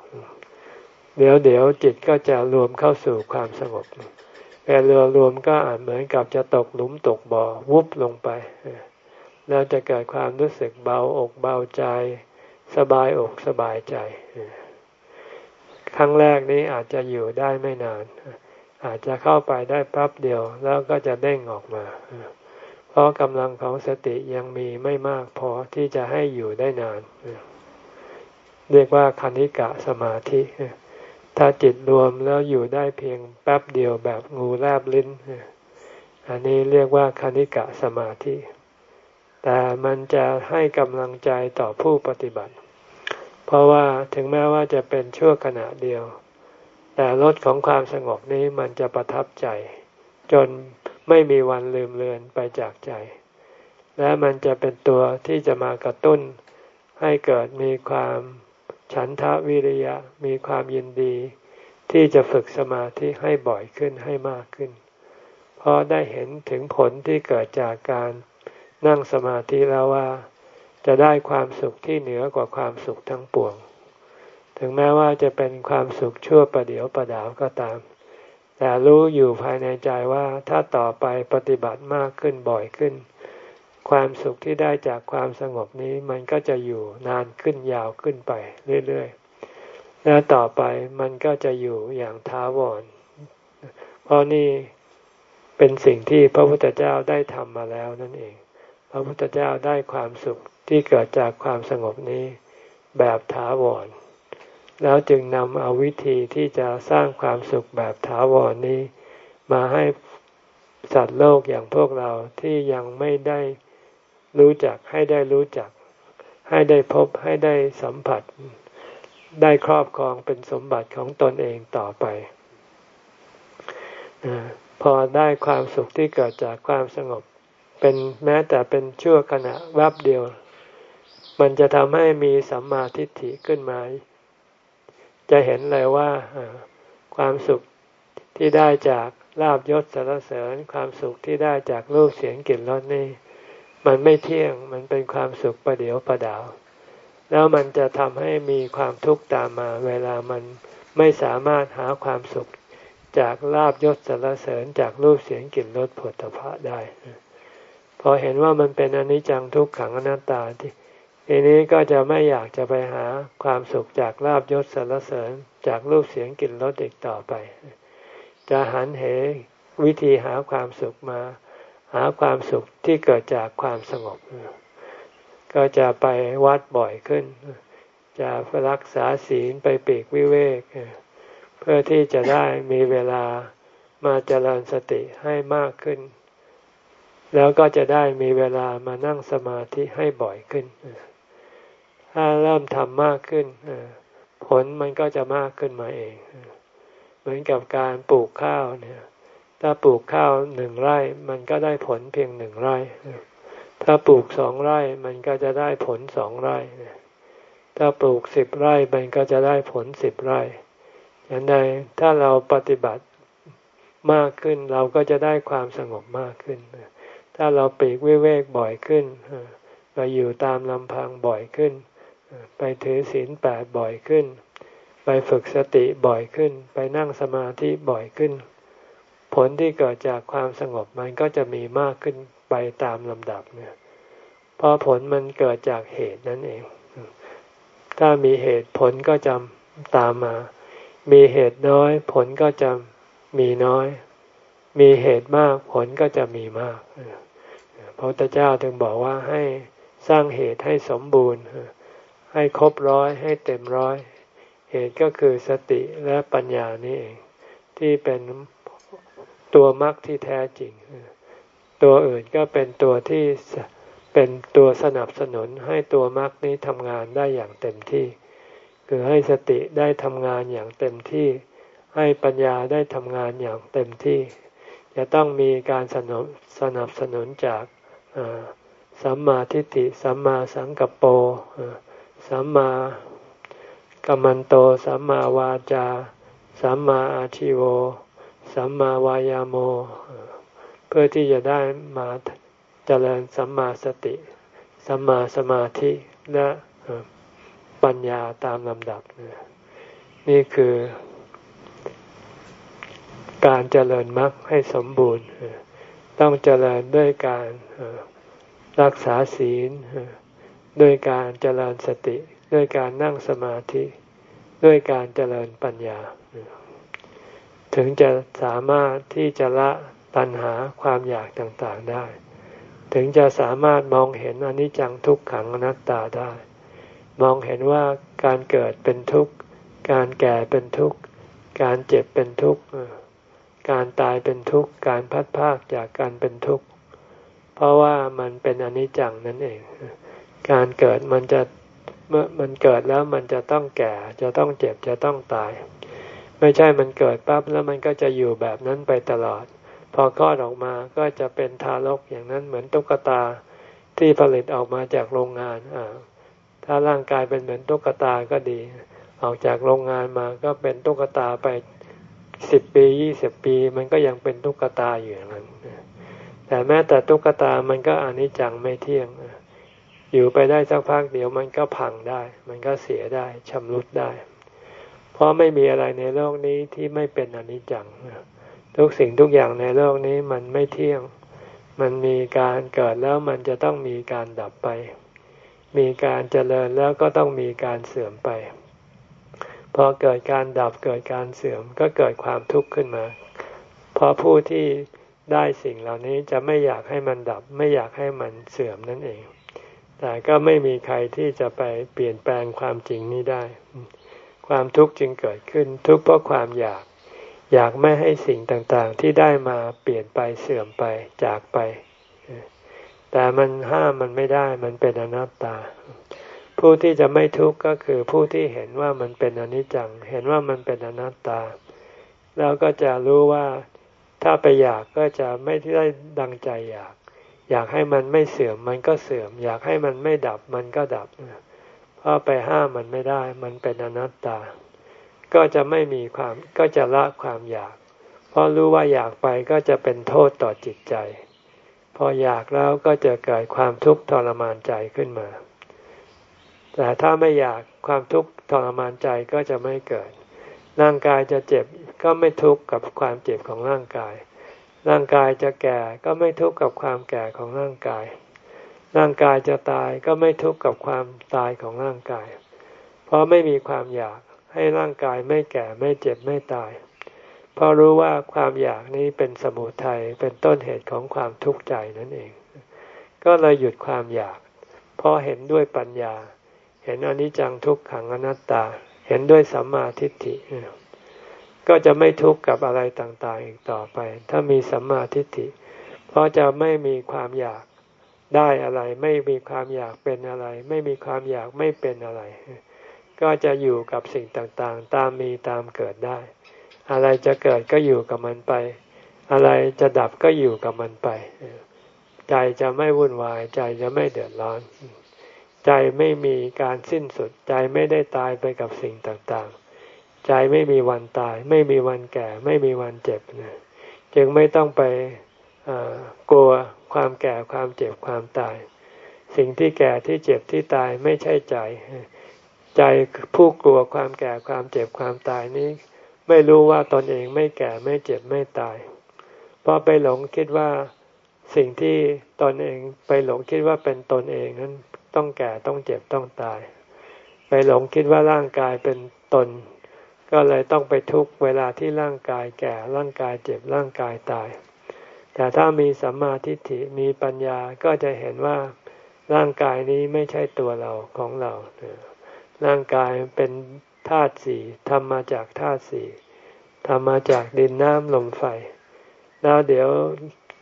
เดี๋ยวเดี๋ยวจิตก็จะรวมเข้าสู่ความสงบแต่เรือรวมก็อาจเหมือนกับจะตกหลุมตกบ่อวุบลงไป แล้วจะเกิดความรู้สึกเบาอกเบาใจ สบายอกสบายใจ ครั้งแรกนี้อาจจะอยู่ได้ไม่นาน อาจจะเข้าไปได้ปั๊บเดียวแล้วก็จะเด้งออกมา เพราะกำลังของสติยังมีไม่มากพอที่จะให้อยู่ได้นาน เรียกว่าคณิกะสมาธิ ถ้าจิตรวมแล้วอยู่ได้เพียงแป๊บเดียวแบบงูแลบลิ้น อันนี้เรียกว่าคณิกะสมาธิ แต่มันจะให้กำลังใจต่อผู้ปฏิบัติ เพราะว่าถึงแม้ว่าจะเป็นชั่วขณะเดียว แต่รสของความสงบนี้มันจะประทับใจ จนไม่มีวันลืมเลือนไปจากใจ และมันจะเป็นตัวที่จะมากระตุ้น ให้เกิดมีความฉันทะวิริยะมีความยินดี ที่จะฝึกสมาธิให้บ่อยขึ้นให้มากขึ้น เพราะได้เห็นถึงผลที่เกิดจากการ นั่งสมาธิแล้วว่า จะได้ความสุขที่เหนือกว่าความสุขทั้งปวง ถึงแม้ว่าจะเป็นความสุขชั่วประเดียวประดาวก็ตาม แต่รู้อยู่ภายในใจว่าถ้าต่อไปปฏิบัติมากขึ้นบ่อยขึ้น ความสุขที่ได้จากความสงบนี้มันก็จะอยู่นานขึ้นยาวขึ้นไปเรื่อยๆ แล้วต่อไปมันก็จะอยู่อย่างท้าวร เพราะนี่เป็นสิ่งที่พระพุทธเจ้าได้ทำมาแล้วนั่นเอง พระพุทธเจ้าได้ความสุขที่เกิดจากความสงบนี้แบบท้าวร แล้วจึงนำเอาวิธีที่จะสร้างความสุขแบบท้าวรนี้ มาให้สัตว์โลกอย่างพวกเราที่ยังไม่ได้รู้จักให้ได้รู้จัก ให้ได้พบให้ได้สัมผัส ได้ครอบครองเป็นสมบัติของตนเองต่อไป พอได้ความสุขที่เกิดจากความสงบ เป็นแม้แต่เป็นชั่วขณะวับเดียว มันจะทำให้มีสัมมาทิฏฐิขึ้นมา จะเห็นเลยว่าความสุขที่ได้จากลาบยศสารเสริญ ความสุขที่ได้จากรูปเสียงกลิ่นรสนี่มันไม่เที่ยงมันเป็นความสุขประเดียวประดาว แล้วมันจะทำให้มีความทุกข์ตามมา เวลามันไม่สามารถหาความสุขจากลาบยศสรรเสริญจากรูปเสียงกลิ่นรสผลตภะได้ พอเห็นว่ามันเป็นอนิจจังทุกขังอนัตตาที่ทีนี้ก็จะไม่อยากจะไปหาความสุขจากลาบยศสรรเสริญจากรูปเสียงกลิ่นรสอีกต่อไป จะหันเหวิธีหาความสุขมา หาความสุขที่เกิดจากความสงบ ก็จะไปวัดบ่อยขึ้น จะรักษาศีลไปปีกวิเวก เพื่อที่จะได้มีเวลามาเจริญสติให้มากขึ้น แล้วก็จะได้มีเวลามานั่งสมาธิให้บ่อยขึ้น ถ้าเริ่มทำมากขึ้นผลมันก็จะมากขึ้นมาเอง เหมือนกับการปลูกข้าวเนี่ย ถ้าปลูกข้าวหนึ่งไร่มันก็ได้ผลเพียงหนึ่งไร่ ถ้าปลูกสองไร่มันก็จะได้ผลสองไร่ ถ้าปลูกสิบไร่มันก็จะได้ผลสิบไร่อย่างใดถ้าเราปฏิบัติมากขึ้นเราก็จะได้ความสงบมากขึ้น ถ้าเราปีกเวกบ่อยขึ้นไปอยู่ตามลำพังบ่อยขึ้น ไปถือศีลแปดบ่อยขึ้น ไปฝึกสติบ่อยขึ้น ไปนั่งสมาธิบ่อยขึ้น ผลที่เกิดจากความสงบมันก็จะมีมากขึ้นไปตามลำดับเนี่ยเพราะผลมันเกิดจากเหตุนั่นเอง ถ้ามีเหตุผลก็จะตามมา มีเหตุน้อยผลก็จะมีน้อย มีเหตุมากผลก็จะมีมากพระพุทธเจ้าถึงบอกว่าให้สร้างเหตุให้สมบูรณ์ ให้ครบร้อยให้เต็มร้อย เหตุก็คือสติและปัญญานี่เอง ที่เป็นตัวมรรคที่แท้จริง ตัวอื่นก็เป็นตัวที่เป็นตัวสนับสนุนให้ตัวมรรคนี้ทำงานได้อย่างเต็มที่ คือให้สติได้ทำงานอย่างเต็มที่ ให้ปัญญาได้ทำงานอย่างเต็มที่ จะต้องมีการสนับสนับสนุนจากสัมมาทิฏฐิสัมมาสังกัปโปสัมมากัมมันโต สัมมาวาจา สัมมาอาชิโว สัมมาวายาโม เพื่อที่จะได้มาเจริญสัมมาสติ สัมมาสมาธิและปัญญาตามลำดับ นี่คือ การเจริญมรรคให้สมบูรณ์ ต้องเจริญด้วยการรักษาศีล ด้วยการเจริญสติ ด้วยการนั่งสมาธิ ด้วยการเจริญปัญญา ถึงจะสามารถที่จะละตัณหาความอยากต่างๆได้ ถึงจะสามารถมองเห็นอนิจจังทุกขังอนัตตาได้ มองเห็นว่าการเกิดเป็นทุกข์ การแก่เป็นทุกข์ การเจ็บเป็นทุกข์ การตายเป็นทุกข์การพัดพากจากการเป็นทุกข์เพราะว่ามันเป็นอนิจจังนั่นเอง การเกิดมันจะเมื่อมันเกิดแล้วมันจะต้องแก่ จะต้องเจ็บจะต้องตาย ไม่ใช่มันเกิดปั๊บแล้วมันก็จะอยู่แบบนั้นไปตลอด พอคลอดออกมาก็จะเป็นทารกอย่างนั้นเหมือนตุ๊กตาที่ผลิตออกมาจากโรงงานอ่าถ้าร่างกายเป็นเหมือนตุ๊กตาก็ดี ออกจากโรงงานมาก็เป็นตุ๊กตาไป สิบปียี่สิบปี มันก็ยังเป็นตุ๊กตาอยู่อย่างนั้นแต่แม้แต่ตุ๊กตามันก็อนิจจังไม่เที่ยงอยู่ไปได้สักพักเดี๋ยวมันก็พังได้ มันก็เสียได้ชำรุดได้ เพราะไม่มีอะไรในโลกนี้ที่ไม่เป็นอนิจจังทุกสิ่งทุกอย่างในโลกนี้มันไม่เที่ยง มันมีการเกิดแล้วมันจะต้องมีการดับไป มีการเจริญแล้วก็ต้องมีการเสื่อมไป พอเกิดการดับเกิดการเสื่อมก็เกิดความทุกข์ขึ้นมา เพราะผู้ที่ได้สิ่งเหล่านี้จะไม่อยากให้มันดับ ไม่อยากให้มันเสื่อมนั่นเอง แต่ก็ไม่มีใครที่จะไปเปลี่ยนแปลงความจริงนี้ได้ ความทุกข์จึงเกิดขึ้นทุกข์เพราะความอยาก อยากไม่ให้สิ่งต่างๆ ที่ได้มาเปลี่ยนไปเสื่อมไปจากไป แต่มันห้ามมันไม่ได้มันเป็นอนัตตา ผู้ที่จะไม่ทุกข์ก็คือผู้ที่เห็นว่ามันเป็นอนิจจัง เห็นว่ามันเป็นอนัตตา แล้วก็จะรู้ว่าถ้าไปอยากก็จะไม่ได้ดังใจอยาก อยากให้มันไม่เสื่อมมันก็เสื่อม อยากให้มันไม่ดับมันก็ดับเพราะไปห้ามมันไม่ได้ มันเป็นอนัตตา ก็จะไม่มีความก็จะละความอยาก เพราะรู้ว่าอยากไปก็จะเป็นโทษต่อจิตใจ พออยากแล้วก็จะเกิดความทุกข์ทรมานใจขึ้นมา แต่ถ้าไม่อยากความทุกข์ทรมานใจก็จะไม่เกิด ร่างกายจะเจ็บก็ไม่ทุกข์กับความเจ็บของร่างกาย ร่างกายจะแก่ก็ไม่ทุกข์กับความแก่ของร่างกาย ร่างกายจะตายก็ไม่ทุกข์กับความตายของร่างกาย เพราะไม่มีความอยากให้ร่างกายไม่แก่ไม่เจ็บไม่ตาย เพราะรู้ว่าความอยากนี้เป็นสมุทัยเป็นต้นเหตุของความทุกข์ใจนั่นเอง ก็เลยหยุดความอยาก เพราะเห็นด้วยปัญญา เห็นอนิจจังทุกขังอนัตตา เห็นด้วยสัมมาทิฏฐิก็จะไม่ทุกข์กับอะไรต่างๆอีกต่อไป ถ้ามีสัมมาทิฏฐิ เพราะจะไม่มีความอยากได้อะไร ไม่มีความอยากเป็นอะไร ไม่มีความอยากไม่เป็นอะไร ก็จะอยู่กับสิ่งต่างๆ ตามมีตามเกิดได้ อะไรจะเกิดก็อยู่กับมันไป อะไรจะดับก็อยู่กับมันไป ใจจะไม่วุ่นวาย ใจจะไม่เดือดร้อน ใจไม่มีการสิ้นสุด ใจไม่ได้ตายไปกับสิ่งต่างๆ ใจไม่มีวันตาย ไม่มีวันแก่ ไม่มีวันเจ็บนะจึงไม่ต้องไปกลัวความแก่ความเจ็บความตาย สิ่งที่แก่ที่เจ็บที่ตายไม่ใช่ใจ ใจผู้กลัวความแก่ความเจ็บความตายนี้ ไม่รู้ว่าตนเองไม่แก่ไม่เจ็บไม่ตาย เพราะไปหลงคิดว่าสิ่งที่ตนเองไปหลงคิดว่าเป็นตนเองนั้น ต้องแก่ต้องเจ็บต้องตาย ไปหลงคิดว่าร่างกายเป็นตน ก็เลยต้องไปทุกเวลาที่ร่างกายแก่ร่างกายเจ็บร่างกายตาย แต่ถ้ามีสัมมาทิฏฐิมีปัญญาก็จะเห็นว่าร่างกายนี้ไม่ใช่ตัวเราของเรา ร่างกายเป็นธาตุสี่ทำมาจากธาตุสี่ทำมาจากดินน้ำลมไฟ แล้วเดี๋ยว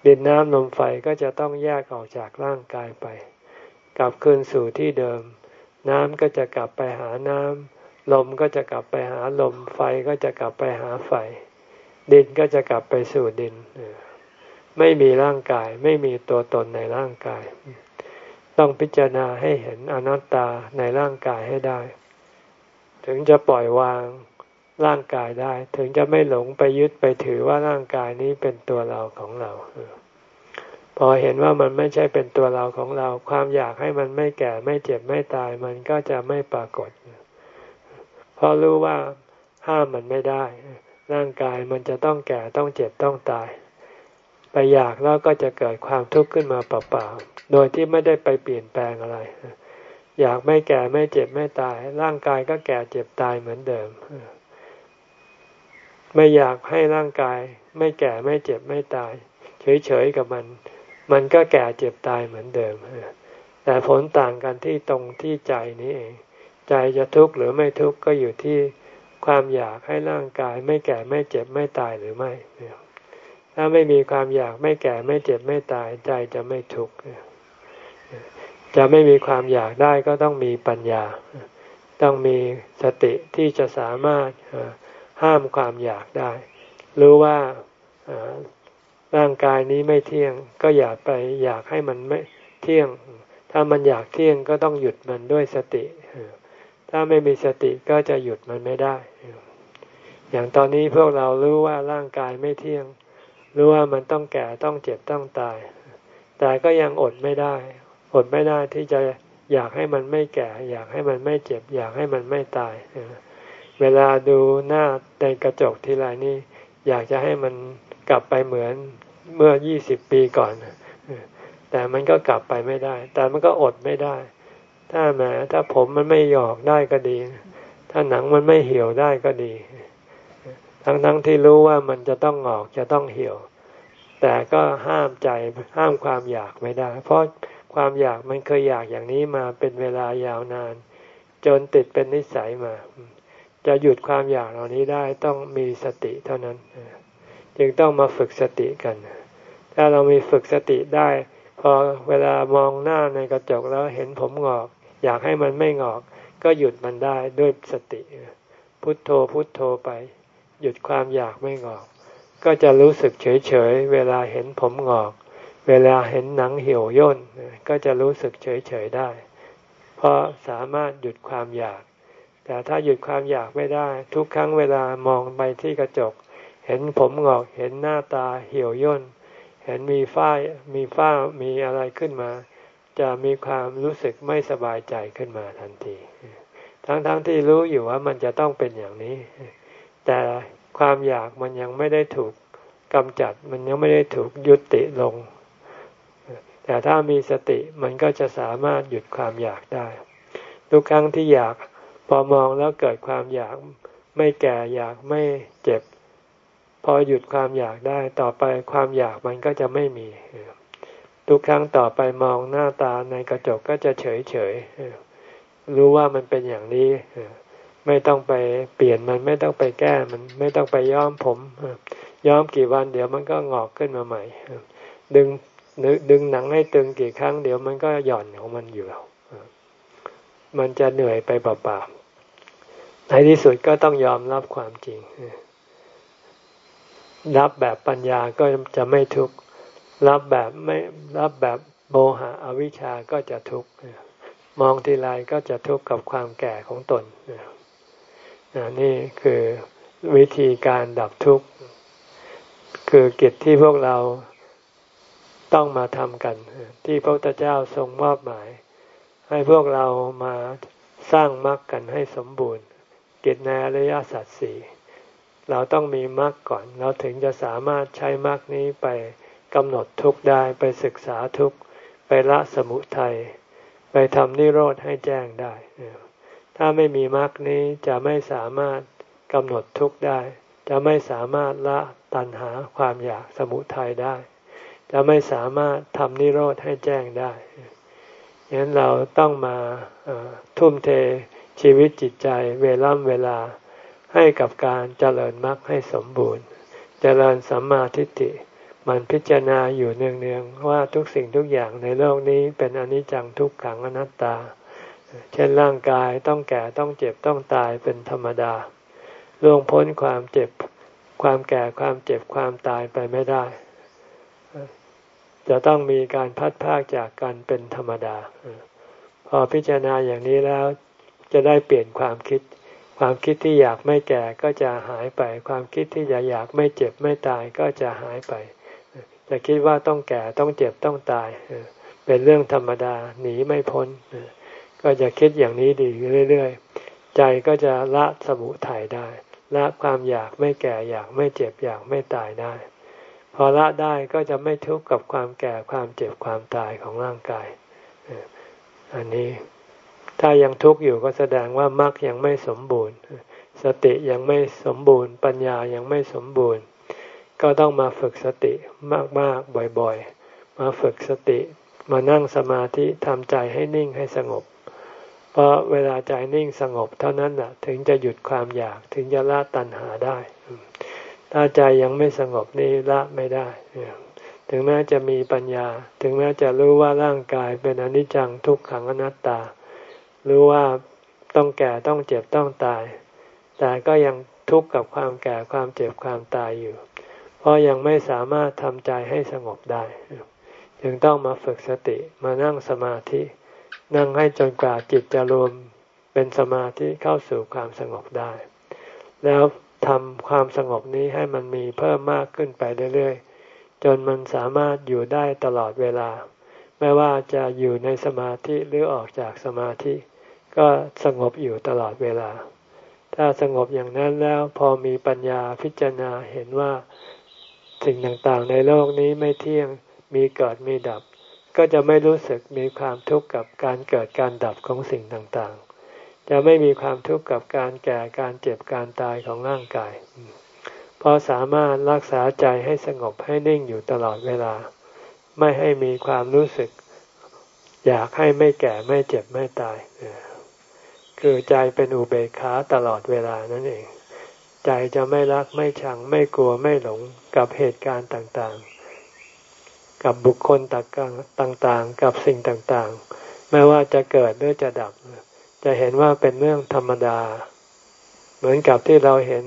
ดินน้ำลมไฟก็จะต้องแยกออกจากร่างกายไป กลับคืนสู่ที่เดิม น้ำก็จะกลับไปหาน้ำลมก็จะกลับไปหาลม ไฟก็จะกลับไปหาไฟ ดินก็จะกลับไปสู่ดิน ไม่มีร่างกาย ไม่มีตัวตนในร่างกาย ต้องพิจารณาให้เห็นอนัตตาในร่างกายให้ได้ ถึงจะปล่อยวางร่างกายได้ ถึงจะไม่หลงไปยึดไปถือว่าร่างกายนี้เป็นตัวเราของเรา พอเห็นว่ามันไม่ใช่เป็นตัวเราของเรา ความอยากให้มันไม่แก่ไม่เจ็บไม่ตาย มันก็จะไม่ปรากฏเพราะรู้ว่าห้ามมันไม่ได้ ร่างกายมันจะต้องแก่ต้องเจ็บต้องตาย ไปอยากแล้วก็จะเกิดความทุกข์ขึ้นมาเปล่าๆโดยที่ไม่ได้ไปเปลี่ยนแปลงอะไร อยากไม่แก่ไม่เจ็บไม่ตาย ร่างกายก็แก่เจ็บตายเหมือนเดิมไม่อยากให้ร่างกาย ไม่แก่ไม่เจ็บไม่ตาย เฉยๆกับมัน มันก็แก่เจ็บตายเหมือนเดิม แต่ผลต่างกันที่ตรงที่ใจนี้เอง ใจจะทุกข์หรือไม่ทุกข์ก็อยู่ที่ความอยากให้ร่างกาย ไม่แก่ไม่เจ็บไม่ตายหรือไม่ ถ้าไม่มีความอยากไม่แก่ไม่เจ็บไม่ตาย ใจจะไม่ทุกข์ จะไม่มีความอยากได้ก็ต้องมีปัญญา ต้องมีสติที่จะสามารถห้ามความอยากได้ รู้ว่า ร่างกายนี้ไม่เที่ยง ก็อย่าไปอยากให้มันไม่เที่ยง ถ้ามันอยากเที่ยงก็ต้องหยุดมันด้วยสติ ถ้าไม่มีสติก็จะหยุดมันไม่ได้ อย่างตอนนี้พวกเรารู้ว่าร่างกายไม่เที่ยง รู้ว่ามันต้องแก่ต้องเจ็บต้องตาย แต่ก็ยังอดไม่ได้ อดไม่ได้ที่จะอยากให้มันไม่แก่ อยากให้มันไม่เจ็บ อยากให้มันไม่ตาย เวลาดูหน้าในกระจกทีไรนี่อยากจะให้มัน กลับไปเหมือนเมื่อยี่สิบปีก่อนแต่มันก็กลับไปไม่ได้ แต่มันก็อดไม่ได้ ถ้าแม้ถ้าผมมันไม่หยอกได้ก็ดี ถ้าหนังมันไม่เหี่ยวได้ก็ดี ทั้งทั้งที่รู้ว่ามันจะต้องออกจะต้องเหี่ยว แต่ก็ห้ามใจห้ามความอยากไม่ได้ เพราะความอยากมันเคยอยากอย่างนี้มาเป็นเวลายาวนาน จนติดเป็นนิสัยมา จะหยุดความอยากเหล่านี้ได้ต้องมีสติเท่านั้น จึงต้องมาฝึกสติกัน ถ้าเรามีฝึกสติได้ พอเวลามองหน้าในกระจกแล้วเห็นผมงอก อยากให้มันไม่งอก ก็หยุดมันได้ด้วยสติ พุทโธพุทโธไป หยุดความอยากไม่งอก ก็จะรู้สึกเฉยเฉยเวลาเห็นผมงอก เวลาเห็นหนังเหี่ยวย่น ก็จะรู้สึกเฉยเฉยได้ เพราะสามารถหยุดความอยาก แต่ถ้าหยุดความอยากไม่ได้ ทุกครั้งเวลามองไปที่กระจก เห็นผมงอกเห็นหน้าตาเหี่ยวย่น เห็นมีฝ้ายมีฝ้ามีอะไรขึ้นมา จะมีความรู้สึกไม่สบายใจขึ้นมาทันที ทั้งๆทที่รู้อยู่ว่ามันจะต้องเป็นอย่างนี้ แต่ความอยากมันยังไม่ได้ถูกกำจัดมันยังไม่ได้ถูกยุติลง แต่ถ้ามีสติมันก็จะสามารถหยุดความอยากได้ ทุกครั้งที่อยากพอมองแล้วเกิดความอยากไม่แก่อยากไม่เจ็บ อหยุดความอยากได้ต่อไปความอยากมันก็จะไม่มี ทุกครั้งต่อไปมองหน้าตาในกระจกก็จะเฉยเฉยรู้ว่ามันเป็นอย่างนี้ไม่ต้องไปเปลี่ยนมันไม่ต้องไปแก้มันไม่ต้องไปย้อมผมย้อมกี่วันเดี๋ยวมันก็งอกขึ้นมาใหม่ ดึงดึงหนังให้ตึงกี่ครั้งเดี๋ยวมันก็หย่อนของมันอยู่แล้วมันจะเหนื่อยไปเปล่าๆในที่สุดก็ต้องยอมรับความจริง รับแบบปัญญาก็จะไม่ทุกข์รับแบบไม่รับแบบโมหะอวิชชาก็จะทุกข์มองทีไรก็จะทุกข์กับความแก่ของตนนี่คือวิธีการดับทุกข์ คือกิจที่พวกเราต้องมาทำกัน ที่พระพุทธเจ้าทรงมอบหมาย ให้พวกเรามาสร้างมรรคกันให้สมบูรณ์ กิจในอริยสัจสี่ เราต้องมีมรรคก่อน เราถึงจะสามารถใช้มรรคนี้ไปกำหนดทุกข์ได้ไปศึกษาทุกข์ไปละสมุทัยไปทำนิโรธให้แจ้งได้ ถ้าไม่มีมรรคนี้จะไม่สามารถกำหนดทุกข์ได้ จะไม่สามารถละตัณหาความอยากสมุทัยได้ จะไม่สามารถทำนิโรธให้แจ้งได้ฉะนั้นเราต้องมาทุ่มเทชีวิตจิตใจเวล่ำเวลา ให้กับการเจริญมรรคให้สมบูรณ์ เจริญสัมมาทิฏฐิ มันพิจารณาอยู่เนืองๆว่าทุกสิ่งทุกอย่างในโลกนี้เป็นอนิจจังทุกขังอนัตตา เช่นร่างกายต้องแก่ต้องเจ็บต้องตายเป็นธรรมดาล่วงพ้นความเจ็บความแก่ความเจ็บความตายไปไม่ได้ จะต้องมีการพัดพากจากกันเป็นธรรมดา พอพิจารณาอย่างนี้แล้วจะได้เปลี่ยนความคิด ความคิดที่อยากไม่แก่ก็จะหายไป ความคิดที่จะอยากไม่เจ็บไม่ตายก็จะหายไป จะคิดว่าต้องแก่ต้องเจ็บต้องตาย เป็นเรื่องธรรมดาหนีไม่พ้น ก็จะคิดอย่างนี้ดีเรื่อยๆ ใจก็จะละสมุทัยได้ ละความอยากไม่แก่อยากไม่เจ็บอยากไม่ตายได้ พอละได้ก็จะไม่ทุกข์กับความแก่ความเจ็บความตายของร่างกาย อันนี้ ถ้ายังทุกข์อยู่ก็แสดงว่ามรรคยังไม่สมบูรณ์ สติยังไม่สมบูรณ์ ปัญญายังไม่สมบูรณ์ ก็ต้องมาฝึกสติมากๆบ่อยๆ มาฝึกสติมานั่งสมาธิทำใจให้นิ่งให้สงบ เพราะเวลาใจนิ่งสงบ เท่านั้นนะถึงจะหยุดความอยากถึงจะละตัณหาได้ ถ้าใจยังไม่สงบนี่ละไม่ได้ ถึงแม้จะมีปัญญา ถึงแม้จะรู้ว่าร่างกายเป็นอนิจจังทุกขังอนัตตา รู้ว่าต้องแก่ต้องเจ็บต้องตาย แต่ก็ยังทุกข์กับความแก่ความเจ็บความตายอยู่ เพราะยังไม่สามารถทำใจให้สงบได้ จึงต้องมาฝึกสติมานั่งสมาธิ นั่งให้จนกว่าจิตจะรวมเป็นสมาธิเข้าสู่ความสงบได้ แล้วทำความสงบนี้ให้มันมีเพิ่มมากขึ้นไปเรื่อยๆ จนมันสามารถอยู่ได้ตลอดเวลา ไม่ว่าจะอยู่ในสมาธิหรือออกจากสมาธิ ก็สงบอยู่ตลอดเวลา ถ้าสงบอย่างนั้นแล้วพอมีปัญญาพิจารณาเห็นว่าสิ่งต่างๆ ในโลกนี้ไม่เที่ยงมีเกิดมีดับ ก็จะไม่รู้สึกมีความทุกข์กับการเกิดการดับของสิ่งต่างๆ จะไม่มีความทุกข์กับการแก่การเจ็บการตายของร่างกายเพราะสามารถรักษาใจให้สงบให้นิ่งอยู่ตลอดเวลา ไม่ให้มีความรู้สึก อยากให้ไม่แก่ไม่เจ็บไม่ตาย คือใจเป็นอุเบกขาตลอดเวลานั่นเอง ใจจะไม่รักไม่ชัง ไม่กลัวไม่หลงกับเหตุการณ์ต่างๆ กับบุคคลต่างๆ กับสิ่งต่างๆ ไม่ว่าจะเกิดหรือจะดับ จะเห็นว่าเป็นเรื่องธรรมดา เหมือนกับที่เราเห็น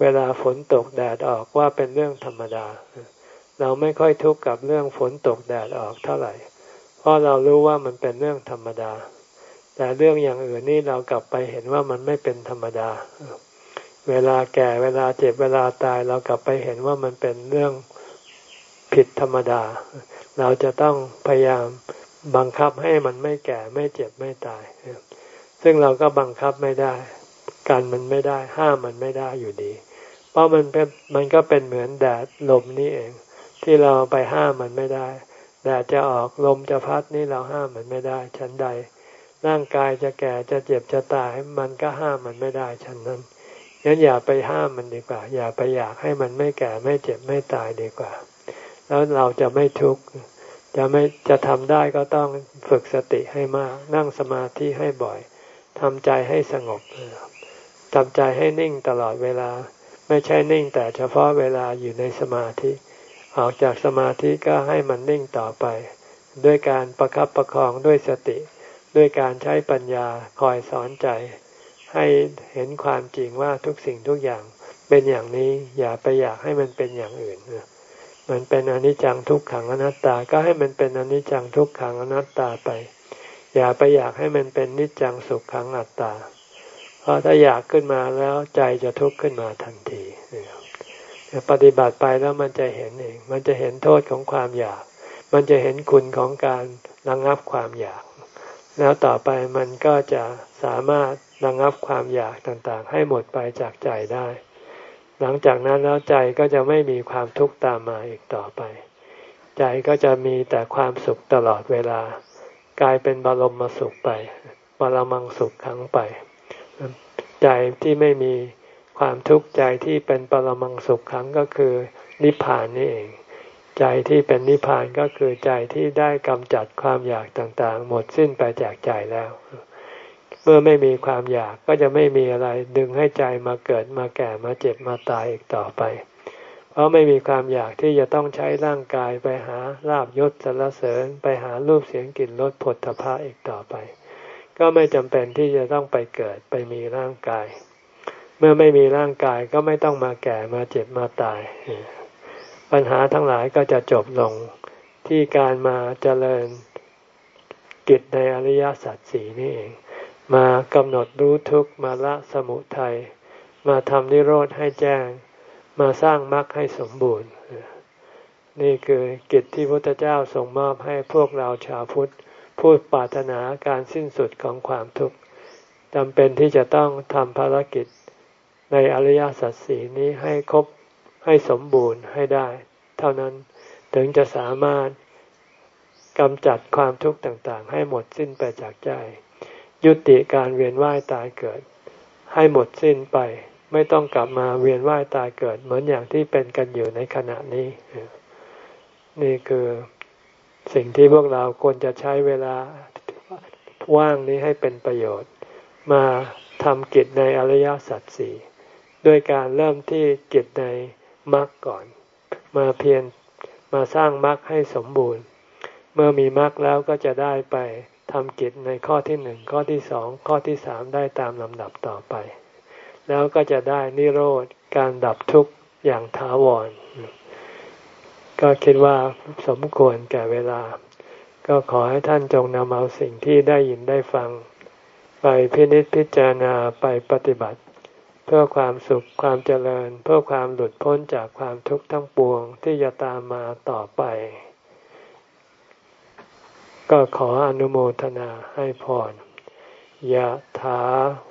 เวลาฝนตกแดดออกว่าเป็นเรื่องธรรมดา เราไม่ค่อยทุกข์กับเรื่องฝนตกแดดออกเท่าไหร่ เพราะเรารู้ว่ามันเป็นเรื่องธรรมดา แต่เรื่องอย่างอื่นนี่เรากลับไปเห็นว่ามันไม่เป็นธรรมดา เวลาแก่เวลาเจ็บเวลาตายเรากลับไปเห็นว่ามันเป็นเรื่องผิดธรรมดา เราจะต้องพยายามบังคับให้มันไม่แก่ไม่เจ็บไม่ตาย ซึ่งเราก็บังคับไม่ได้กันมันไม่ได้ ห้ามมันไม่ได้อยู่ดี เพราะมันเป็นมันก็เป็นเหมือนแดดลมนี่เอง ที่เราไปห้ามมันไม่ได้แดดจะออกลมจะพัดนี่เราห้ามมันไม่ได้ ชั้นใด ร่างกายจะแก่จะเจ็บจะตายมันก็ห้ามมันไม่ได้ชั้นนั้นงั้นอย่าไปห้ามมันดีกว่า อย่าไปอยากให้มันไม่แก่ไม่เจ็บไม่ตายดีกว่า แล้วเราจะไม่ทุกข์จะไม่จะทำได้ก็ต้องฝึกสติให้มาก นั่งสมาธิให้บ่อยทำใจให้สงบทำใจให้นิ่งตลอดเวลา ไม่ใช่นิ่งแต่เฉพาะเวลาอยู่ในสมาธิ ออกจากสมาธิก็ให้มันนิ่งต่อไป ด้วยการประครับประคองด้วยสติ ด้วยการใช้ปัญญาคอยสอนใจ ให้เห็นความจริงว่าทุกสิ่งทุกอย่างเป็นอย่างนี้อย่าไปอยากให้มันเป็นอย่างอื่นมันเป็นอนิจจังทุกขังอนัตตาก็ให้มันเป็นอนิจจังทุกขังอนัตตาไป อย่าไปอยากให้มันเป็นนิจจังสุขขังอัตตา เพราะถ้าอยากขึ้นมาแล้วใจจะทุกข์ขึ้นมาทันทีปฏิบัติไปแล้วมันจะเห็นเอง มันจะเห็นโทษของความอยาก มันจะเห็นคุณของการระงงับความอยาก แล้วต่อไปมันก็จะสามารถระงับความอยากต่างๆ ให้หมดไปจากใจได้ หลังจากนั้นแล้วใจก็จะไม่มีความทุกข์ตามมาอีกต่อไป ใจก็จะมีแต่ความสุขตลอดเวลา กลายเป็นบรมสุขไปบรมังสุขขังไป ใจที่ไม่มีความทุกข์ใจที่เป็นปรมังสุขขังก็คือนิพพานนี่เอง ใจที่เป็นนิพพานก็คือใจที่ได้กำจัดความอยากต่างๆ หมดสิ้นไปจากใจแล้ว เมื่อไม่มีความอยากก็จะไม่มีอะไรดึงให้ใจมาเกิดมาแก่มาเจ็บมาตายอีกต่อไป เพราะไม่มีความอยากที่จะต้องใช้ร่างกายไปหาลาบยศสรรเสริญ ไปหารูปเสียงกลิ่นรสผลพระอีกต่อไป ก็ไม่จำเป็นที่จะต้องไปเกิดไปมีร่างกาย เมื่อไม่มีร่างกายก็ไม่ต้องมาแก่มาเจ็บมาตาย ปัญหาทั้งหลายก็จะจบลงที่การมาเจริญกิจในอริยสัจสี่นี่เอง มากำหนดรู้ทุกมาละสมุทัยมาทำนิโรธให้แจ้ง มาสร้างมรรคให้สมบูรณ์ นี่คือกิจที่พระพุทธเจ้าทรงมอบให้พวกเราชาวพุทธพูดปรารถนาการสิ้นสุดของความทุกข์จำเป็นที่จะต้องทำภารกิจในอริยสัจสีนี้ให้ครบ ให้สมบูรณ์ให้ได้ เท่านั้นถึงจะสามารถกำจัดความทุกข์ต่างๆ ให้หมดสิ้นไปจากใจ ยุติการเวียนว่ายตายเกิด ให้หมดสิ้นไป ไม่ต้องกลับมาเวียนว่ายตายเกิด เหมือนอย่างที่เป็นกันอยู่ในขณะนี้ นี่คือสิ่งที่พวกเราควรจะใช้เวลาว่างนี้ให้เป็นประโยชน์ มาทำกิจในอริยสัจสี่ด้วยการเริ่มที่กิจใน มรรคก่อน มาเพียรมาสร้างมรรคให้สมบูรณ์ เมื่อมีมรรคแล้วก็จะได้ไปทำกิจในข้อที่หนึ่งข้อที่สองข้อที่สามได้ตามลำดับต่อไป แล้วก็จะได้นิโรธการดับทุกข์อย่างถาวร ก็คิดว่าสมควรแก่เวลา ก็ขอให้ท่านจงนำเอาสิ่งที่ได้ยินได้ฟัง ไปพินิจพิจารณาไปปฏิบัติ เพื่อความสุขความเจริญ เพื่อความหลุดพ้นจากความทุกข์ทั้งปวงที่จะตามมาต่อไป ก็ขออนุโมทนาให้พรยะถา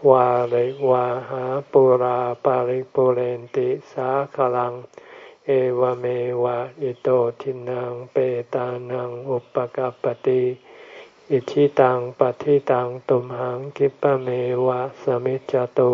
วาริวาหาปุราปาริปุเรนติสาขลัง เอวเมวะอิโตทินังเปตานังอุปกัปติอิชิตังปฏิตังตุมหังคิปะเมวะสมิจจตุ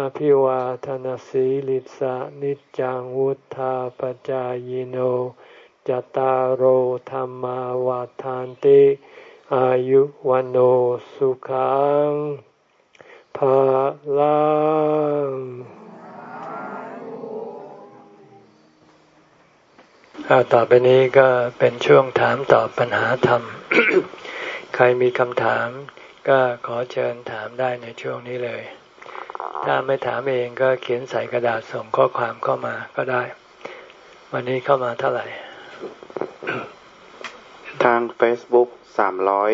อภิวาทนสีลิสะนิจังวุธาปจายโนจตารโหธรรมาวาทานติ อายุวันโอสุขังภาลังต่อไปนี้ก็เป็นช่วงถามตอบปัญหาธรรม ใครมีคำถามก็ขอเชิญถามได้ในช่วงนี้เลย ถ้าไม่ถามเองก็เขียนใส่กระดาษส่งข้อความเข้ามาก็ได้ วันนี้เข้ามาเท่าไหร่ ทาง Facebook สามร้อย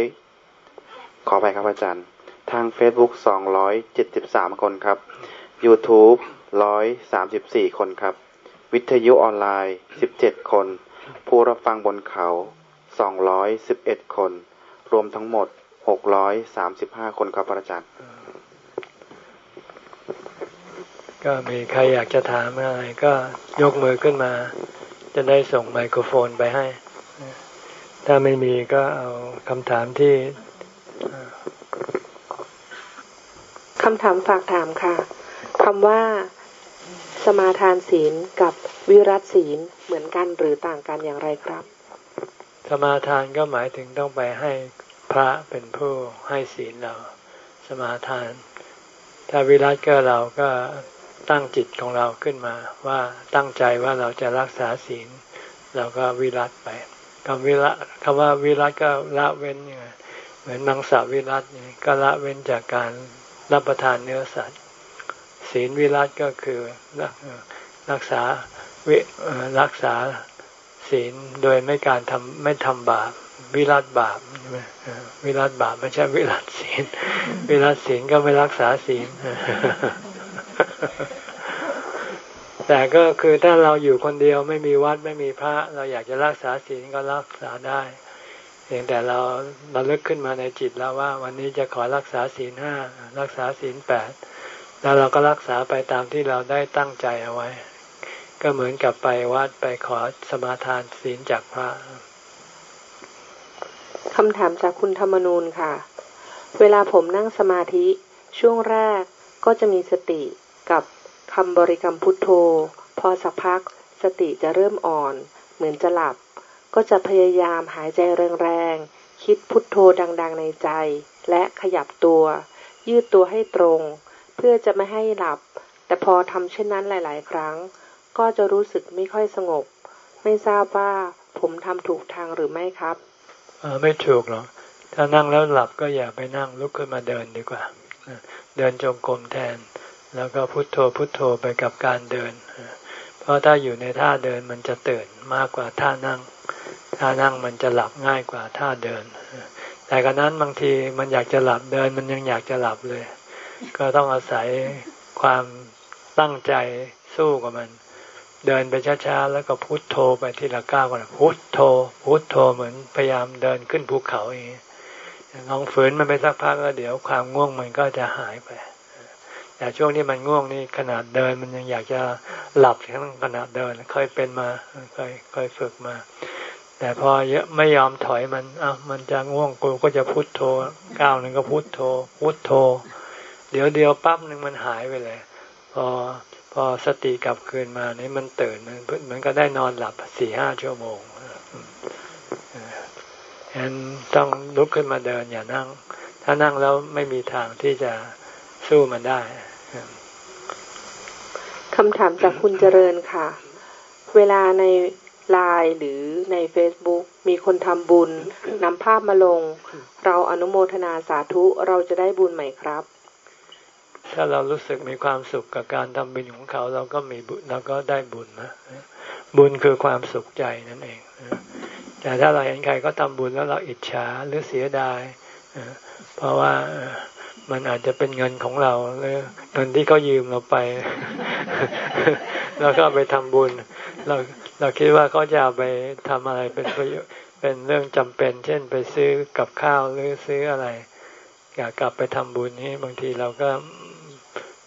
ขอไปครับอาจารย์ ทาง Facebook สองร้อยเจ็ดสิบสามคนครับ YouTube ร้อยสามสิบสี่คนครับ วิทยุออนไลน์สิบเจ็ดคน ผู้รับฟังบนเขาสองร้อยสิบเอ็ดคน รวมทั้งหมดหกร้อยสามสิบห้าคนครับอาจารย์ ก็มีใครอยากจะถามอะไรก็ยกมือขึ้นมา จะได้ส่งไมโครโฟนไปให้ ถ้าไม่มีก็เอาคำถามที่คำถามฝากถามค่ะคำว่าสมาทานศีลกับวิรัตศีลเหมือนกันหรือต่างกันอย่างไรครับ สมาทานก็หมายถึงต้องไปให้พระเป็นผู้ให้ศีลเรา สมาทาน ถ้าวิรัตก็เราก็ ตั้งจิตของเราขึ้นมา ว่าตั้งใจว่าเราจะรักษาศีลเราก็วิรัตไปคำวิรัตคำว่าวิรัตก็ละเว้นยังไงเหมือนมังสวิรัตเนี่ยก็ละเว้นจากการรับประทานเนื้อสัตว์ ศีลวิรัตก็คือรักษาวิรักษาศีลโดยไม่การทำไม่ทำบาปวิรัตบาปวิรัตบาปไม่ใช่วิรัตศีลวิรัตศีลก็ไม่รักษาศีล แต่ก็คือถ้าเราอยู่คนเดียวไม่มีวัดไม่มีพระ เราอยากจะรักษาศีลก็รักษาได้เพียงแต่เราเราเลิกขึ้นมาในจิตแล้วว่า วันนี้จะขอรักษาศีลห้ารักษาศีลแปดแล้วเราก็รักษาไปตามที่เราได้ตั้งใจเอาไว้ ก็เหมือนกับไปวัดไปขอสมาทานศีลจากพระคำถามจากคุณธรรมนูนค่ะ เวลาผมนั่งสมาธิช่วงแรกก็จะมีสติกับ คำบริกรรมพุทโธ พอสักพัก สติจะเริ่มอ่อน เหมือนจะหลับ ก็จะพยายามหายใจแรงๆ คิดพุทโธดังๆในใจ และขยับตัว ยืดตัวให้ตรง เพื่อจะไม่ให้หลับ แต่พอทำเช่นนั้นหลาย ๆ ครั้ง ก็จะรู้สึกไม่ค่อยสงบ ไม่ทราบว่าผมทำถูกทางหรือไม่ครับไม่ถูกหรอกถ้านั่งแล้วหลับก็อย่าไปนั่งลุกขึ้นมาเดินดีกว่า เดินจงกรมแทน แล้วก็พุโทโธพุโทโธไปกับการเดิน เพราะถ้าอยู่ในท่าเดินมันจะตื่นมากกว่าท่านั่ง ท่านั่งมันจะหลับง่ายกว่าท่าเดิน แต่กระนั้นบางทีมันอยากจะหลับเดินมันยังอยากจะหลับเลย ก็ต้องอาศัยความตั้งใจสู้กับมัน เดินไปช้าๆแล้วก็พุโทโธไปทีละก้าวก่อนพุโทโธ พุโทโธเหมือนพยายามเดินขึ้นภูเขาอย่างนี้ลองฝืนมันไปสักพักแล้วเดี๋ยวความง่วงมันก็จะหายไป แต่ช่วงที่มันง่วงนี่ขนาดเดิน มันยังอยากจะหลับทั้งขนาดเดินเคยเป็นมาเคยเคยฝึกมา แต่พอเยอะไม่ยอมถอยมันอะมันจะง่วงกูก็จะพุโทโธก้าวหนึ่งก็พุโทโธพุโทโธ เดี๋ยวเดียวปั๊บหนึ่งมันหายไปเลย พอพอสติกลับคืนมานี่มันตื่นมันมันก็ได้นอนหลับสี่ห้าชั่วโมงฉะนั้นต้องลุกขึ้นมาเดินอย่านั่ง ถ้านั่งแล้วไม่มีทางที่จะสู้มันได้ คำถามจากคุณเจริญค่ะ เวลาในไลน์หรือใน Facebook มีคนทำบุญนำภาพมาลง เราอนุโมทนาสาธุเราจะได้บุญไหมครับ ถ้าเรารู้สึกมีความสุขกับการทำบุญของเขา เราก็มีบุญเราก็ได้บุญนะบุญคือความสุขใจนั่นเองแต่ถ้าเราเห็นใครก็ทำบุญแล้วเราอิจฉาหรือเสียดายเพราะว่า มันอาจจะเป็นเงินของเราหรือเงินที่เขายืมเราไป แล้วก็ไปทำบุญ เราเราคิดว่าเขาจะเอาไปทำอะไรเป็นประโยชน์เป็นเรื่องจำเป็น เช่นไปซื้อกับข้าวหรือซื้ออะไร อยากกลับไปทำบุญนี้บางทีเราก็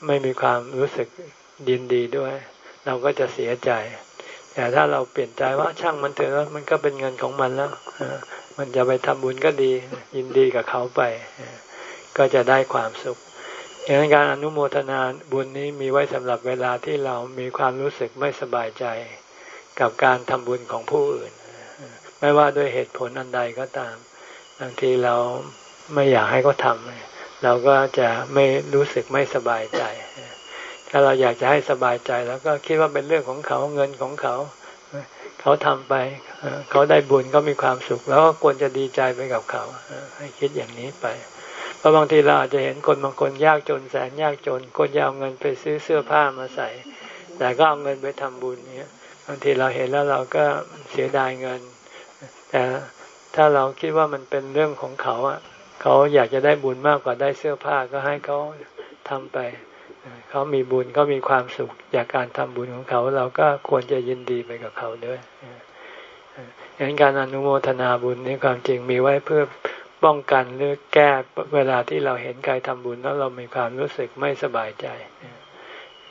ไม่มีความรู้สึกดินดีด้วย เราก็จะเสียใจ แต่ถ้าเราเปลี่ยนใจว่าช่างมันเถอะมันก็เป็นเงินของมันแล้วมันจะไปทำบุญก็ดี ยินดีกับเขาไป ก็จะได้ความสุขอย่างนั้นการอนุโมทนาบุญนี้มีไว้สำหรับเวลาที่เรามีความรู้สึกไม่สบายใจกับการทำบุญของผู้อื่น ไม่ว่าด้วยเหตุผลอันใดก็ตาม บางทีเราไม่อยากให้เขาทำเราก็จะไม่รู้สึกไม่สบายใจ ถ้าเราอยากจะให้สบายใจแล้วก็คิดว่าเป็นเรื่องของเขาเงินของเขา เขาทำไป เขาได้บุญก็มีความสุข แล้วก็ควรจะดีใจไปกับเขาให้คิดอย่างนี้ไป พราะบางทีเราอาจจะเห็นคนบางคนยากจนแสนยากจน คนยาเงินไปซื้อเสื้อผ้ามาใส่ แต่ก็เอาเงินไปทำบุญเนี้ยบางทีเราเห็นแล้วเราก็เสียดายเงิน แต่ถ้าเราคิดว่ามันเป็นเรื่องของเขาอะเขาอยากจะได้บุญมากกว่าได้เสื้อผ้าก็ให้เขาทำไป เขามีบุญก็มีความสุขจากการทำบุญของเขา เราก็ควรจะยินดีไปกับเขาด้วยอย่างการอนุโมทนาบุญนี่ความจริงมีไว้เพื่อ ป้องกันหรือแก้เวลาที่เราเห็นใครทำบุญแล้วเรามีความรู้สึกไม่สบายใจ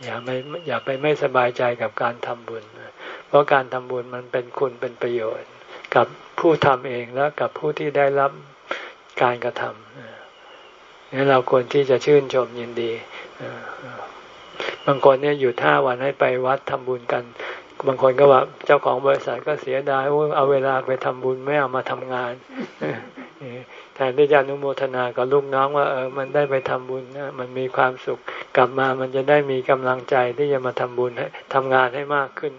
อย่าไม่อย่าไปไม่สบายใจกับการทำบุญ เพราะการทำบุญมันเป็นคุณเป็นประโยชน์ กับผู้ทำเองแล้วกับผู้ที่ได้รับการกระทำนี่เราควรที่จะชื่นชมยินดีบางคนเนี่ยอยู่ท่าวันให้ไปวัดทำบุญกันบางคนก็ว่าเจ้าของบริษัทก็เสียดายเอาเวลาไปทำบุญไม่เอามาทำงาน แทนที่จะอนุโมทนากับลูกน้องว่าเออมันได้ไปทำบุญนะมันมีความสุขกลับมามันจะได้มีกำลังใจที่จะมาทำบุญให้ทำงานให้มากขึ้น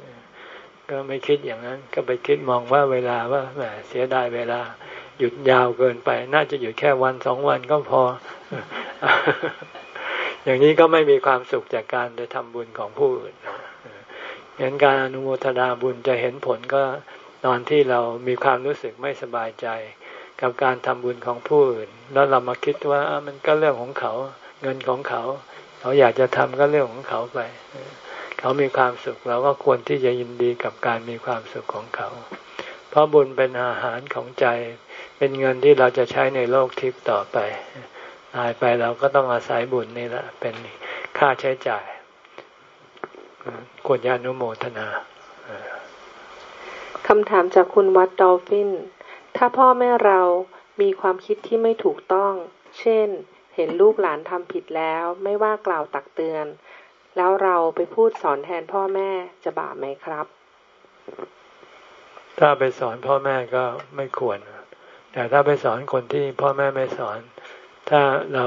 ก็ไม่คิดอย่างนั้น ก็ไปคิดมองว่าเวลาว่าแหมเสียดายเวลา หยุดยาวเกินไป น่าจะหยุดแค่วันสองวันก็พอ อย่างนี้ก็ไม่มีความสุขจากการได้ทำบุญของผู้อื่นงั้นการอนุโมทนาบุญจะเห็นผลก็ตอนที่เรามีความรู้สึกไม่สบายใจ กับการทำบุญของผู้อื่น แล้วเรามาคิดว่ามันก็เรื่องของเขา เงินของเขา เขาอยากจะทำก็เรื่องของเขาไป เขามีความสุขเราก็ควรที่จะยินดีกับการมีความสุขของเขา เพราะบุญเป็นอาหารของใจ เป็นเงินที่เราจะใช้ในโลกทิพย์ต่อไปตายไปเราก็ต้องอาศัยบุญนี่แหละ เป็นค่าใช้จ่ายควรยานุโมทนาคำถามจากคุณวัดดอลฟิน ถ้าพ่อแม่เรามีความคิดที่ไม่ถูกต้อง เช่น เห็นลูกหลานทำผิดแล้วไม่ว่ากล่าวตักเตือน แล้วเราไปพูดสอนแทนพ่อแม่จะบาปไหมครับ ถ้าไปสอนพ่อแม่ก็ไม่ควร แต่ถ้าไปสอนคนที่พ่อแม่ไม่สอน ถ้าเรา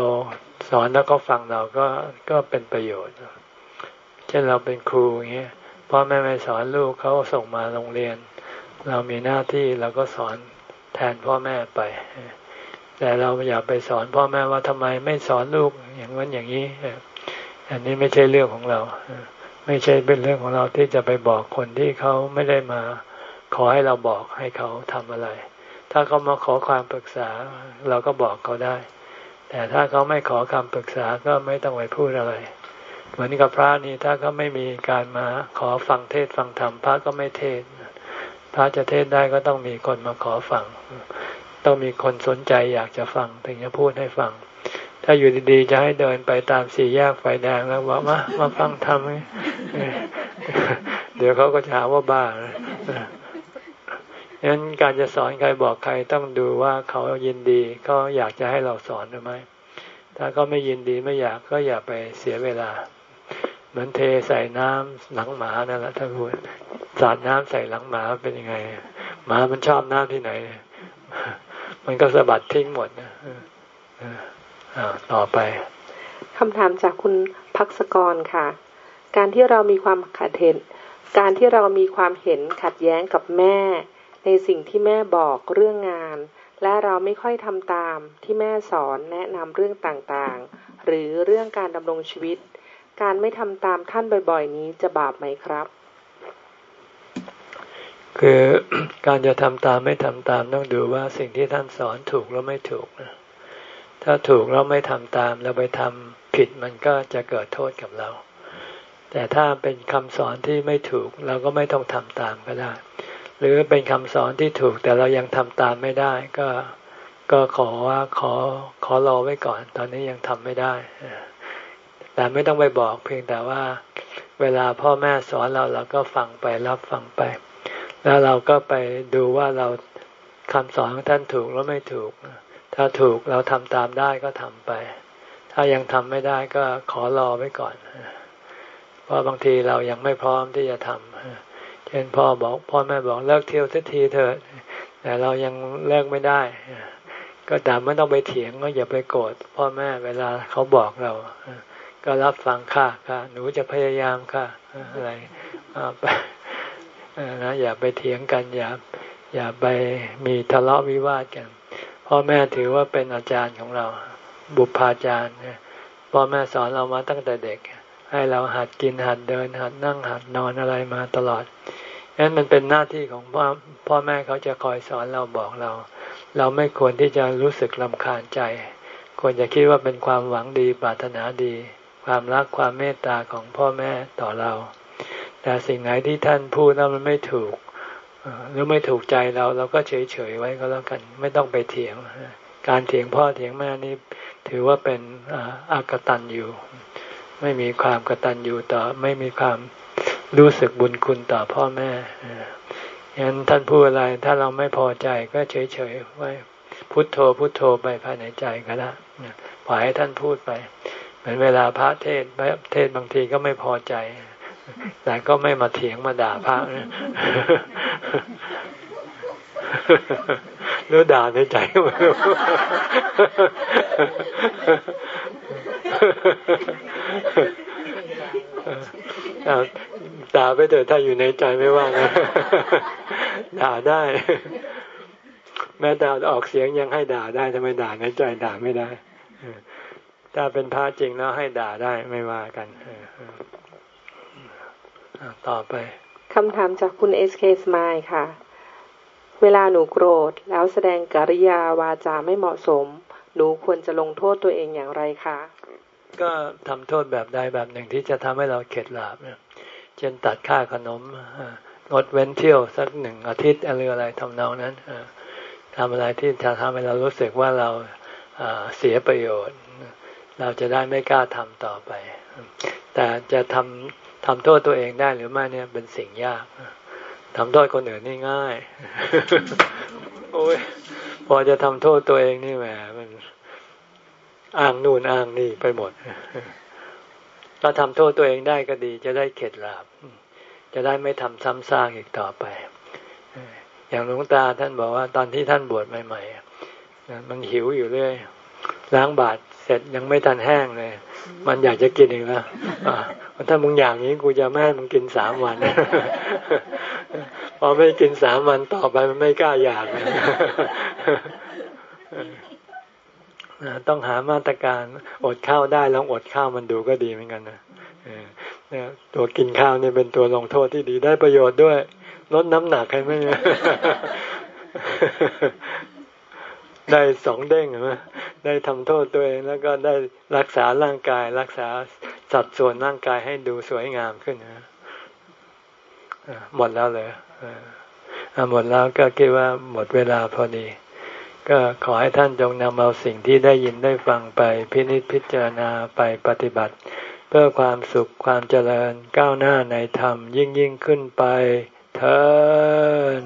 สอนแล้วก็ฟังเราก็ก็เป็นประโยชน์ เช่นเราเป็นครูอย่างเงี้ยพ่อแม่ไม่สอนลูกเขาส่งมาโรงเรียน เรามีหน้าที่เราก็สอน แทนพ่อแม่ไป แต่เราอย่าไปสอนพ่อแม่ว่าทำไมไม่สอนลูกอย่างนั้นอย่างนี้ อันนี้ไม่ใช่เรื่องของเรา ไม่ใช่เป็นเรื่องของเราที่จะไปบอกคนที่เขาไม่ได้มา ขอให้เราบอกให้เขาทำอะไร ถ้าเขามาขอความปรึกษา เราก็บอกเขาได้ แต่ถ้าเขาไม่ขอคำปรึกษาก็ไม่ต้องไปพูดอะไรเหมือนกับพระนี่ถ้าเขาไม่มีการมาขอฟังเทศฟังธรรมพระก็ไม่เทศ พระจะเทศได้ก็ต้องมีคนมาขอฟัง ต้องมีคนสนใจอยากจะฟังถึงจะพูดให้ฟัง ถ้าอยู่ดีๆ จะให้เดินไปตามสี่แยกไฟแดงแล้วบอกมามาฟังธรรมเดี๋ยวเขาก็จะหาว่าบ้าฉะนั้นการจะสอนใครบอกใครต้องดูว่าเขายินดีเขาอยากจะให้เราสอนหรือไม่ถ้าเขาไม่ยินดีไม่อยากก็อย่าไปเสียเวลา เหมือนเทใส่น้ำหลังหมานั่นแหละท่านพูดสาดน้ำใส่หลังหมาเป็นยังไง หมามันชอบน้ำที่ไหน มันก็สะบัดทิ้งหมดนะต่อไปคำถามจากคุณพักษกรค่ะ การที่เรามีความขัดเห็น การที่เรามีความเห็นขัดแย้งกับแม่ ในสิ่งที่แม่บอกเรื่องงาน และเราไม่ค่อยทำตามที่แม่สอนแนะนำเรื่องต่างๆ หรือเรื่องการดำรงชีวิต การไม่ทำตามท่านบ่อย ๆ นี้จะบาปไหมครับ คือการจะทำตามไม่ทำตามต้องดูว่าสิ่งที่ท่านสอนถูกหรือไม่ถูกนะถ้าถูกเราไม่ทำตามเราไปทำผิดมันก็จะเกิดโทษกับเรา แต่ถ้าเป็นคำสอนที่ไม่ถูกเราก็ไม่ต้องทำตามก็ได้ หรือเป็นคำสอนที่ถูกแต่เรายังทำตามไม่ได้ก็ก็ขอว่าขอขอรอไว้ก่อน ตอนนี้ยังทำไม่ได้ แต่ไม่ต้องไปบอกเพียงแต่ว่า เวลาพ่อแม่สอนเราเราก็ฟังไปรับฟังไป แล้วเราก็ไปดูว่าเราคำสอนของท่านถูกหรือไม่ถูก ถ้าถูกเราทำตามได้ก็ทำไป ถ้ายังทำไม่ได้ก็ขอรอไว้ก่อน เพราะบางทีเรายังไม่พร้อมที่จะทำเช่นพ่อบอกพ่อแม่บอกเลิกเที่ยวสักทีเถิดแต่เรายังเลิกไม่ได้ ก็แต่ไม่ต้องไปเถียงก็อย่าไปโกรธพ่อแม่เวลาเขาบอกเรา ก็รับฟังค่ะค่ะ หนูจะพยายามค่ะอะไรไปนะอย่าไปเถียงกัน อย่าอย่าไปมีทะเลาะวิวาทกันพ่อแม่ถือว่าเป็นอาจารย์ของเรา บุพาจารย์พ่อแม่สอนเรามาตั้งแต่เด็ก ให้เราหัดกินหัดเดิน หัดนั่งหัดนอนอะไรมาตลอดฉะนั้นมันเป็นหน้าที่ของพ่อพ่อแม่เขาจะคอยสอนเราบอกเรา เราไม่ควรที่จะรู้สึกลำคาญใจ ควรจะคิดว่าเป็นความหวังดีปรารถนาดี ความรักความเมตตาของพ่อแม่ต่อเรา แต่สิ่งไหนที่ท่านพูดนั้นมันไม่ถูกหรือไม่ถูกใจเราเราก็เฉยเฉยไว้ก็แล้วกันไม่ต้องไปเถียง การเถียงพ่อเถียงแม่นี่ถือว่าเป็นอากตันอยู่ ไม่มีความกตัญญูต่อไม่มีความรู้สึกบุญคุณต่อพ่อแม่ยันท่านพูดอะไรถ้าเราไม่พอใจก็เฉยเฉยไว้พุทโธพุทโธไปภายในใจก็ได้วปล่อยให้ท่านพูดไป มือนเวลาพระเทศเทศบางทีก็ไม่พอใจ แต่ก็ไม่มาเถียงมาด่าพระหรือด่าในใจมันด่าไปเถอะถ้าอยู่ในใจไม่ว่านะด่าได้ แม้แต่ออกเสียงยังให้ด่าได้ทำไมด่าในใจด่าไม่ได้ ถ้าเป็นพระจริงแล้วให้ด่าได้ไม่ว่ากันต่อไปคำถามจากคุณเอสเคสมายค่ะ เวลาหนูโกรธแล้วแสดงกิริยาวาจาไม่เหมาะสม หนูควรจะลงโทษตัวเองอย่างไรคะ ก็ทำโทษแบบใดแบบหนึ่งที่จะทำให้เราเข็ดหลาบเช่นตัดค่าขนมงดเว้นเที่ยวสักหนึ่งอาทิตย์อะไรอะไรทำนองนั้นทำอะไรที่จะทำให้เรารู้สึกว่าเราเสียประโยชน์ เราจะได้ไม่กล้าทำต่อไป แต่จะทำทำโทษตัวเองได้หรือไม่เนี่ยเป็นสิ่งยากทำโทษคนอื่นนี่ง่ายโอ้ยพอจะทำโทษตัวเองนี่แหมมันอ้างนู่นอ้างนี่ไปหมดถ้าทำโทษตัวเองได้ก็ดี จะได้เข็ดหลาบ จะได้ไม่ทำซ้ำซากอีกต่อไป อย่างหลวงตาท่านบอกว่า ตอนที่ท่านบวชใหม่ๆมันหิวอยู่เรื่อยล้างบาตร เสร็จยังไม่ทันแห้งเลย มันอยากจะกินอีกแล้วถ้ามึงอย่างนี้กูจะไม่ให้มึงกินสามวัน พอไม่กินสามวันต่อไปมันไม่กล้าอยากต้องหามาตรการอดข้าวได้ลองอดข้าวมันดูก็ดีเหมือนกันนะตัวกินข้าวนี่เป็นตัวลงโทษที่ดีได้ประโยชน์ด้วย ลดน้ำหนักให้ไหม ได้สองเด้งไหมได้ทำโทษตัวเองแล้วก็ได้รักษาร่างกาย รักษาสัดส่วนร่างกายให้ดูสวยงามขึ้นนะหมดแล้วเลยหมดแล้วก็คิดว่าหมดเวลาพอดี ก็ขอให้ท่านจงนำเอาสิ่งที่ได้ยินได้ฟังไปพินิจพิจารณาไปปฏิบัติ เพื่อความสุขความเจริญก้าวหน้าในธรรมยิ่งยิ่งขึ้นไปเธอ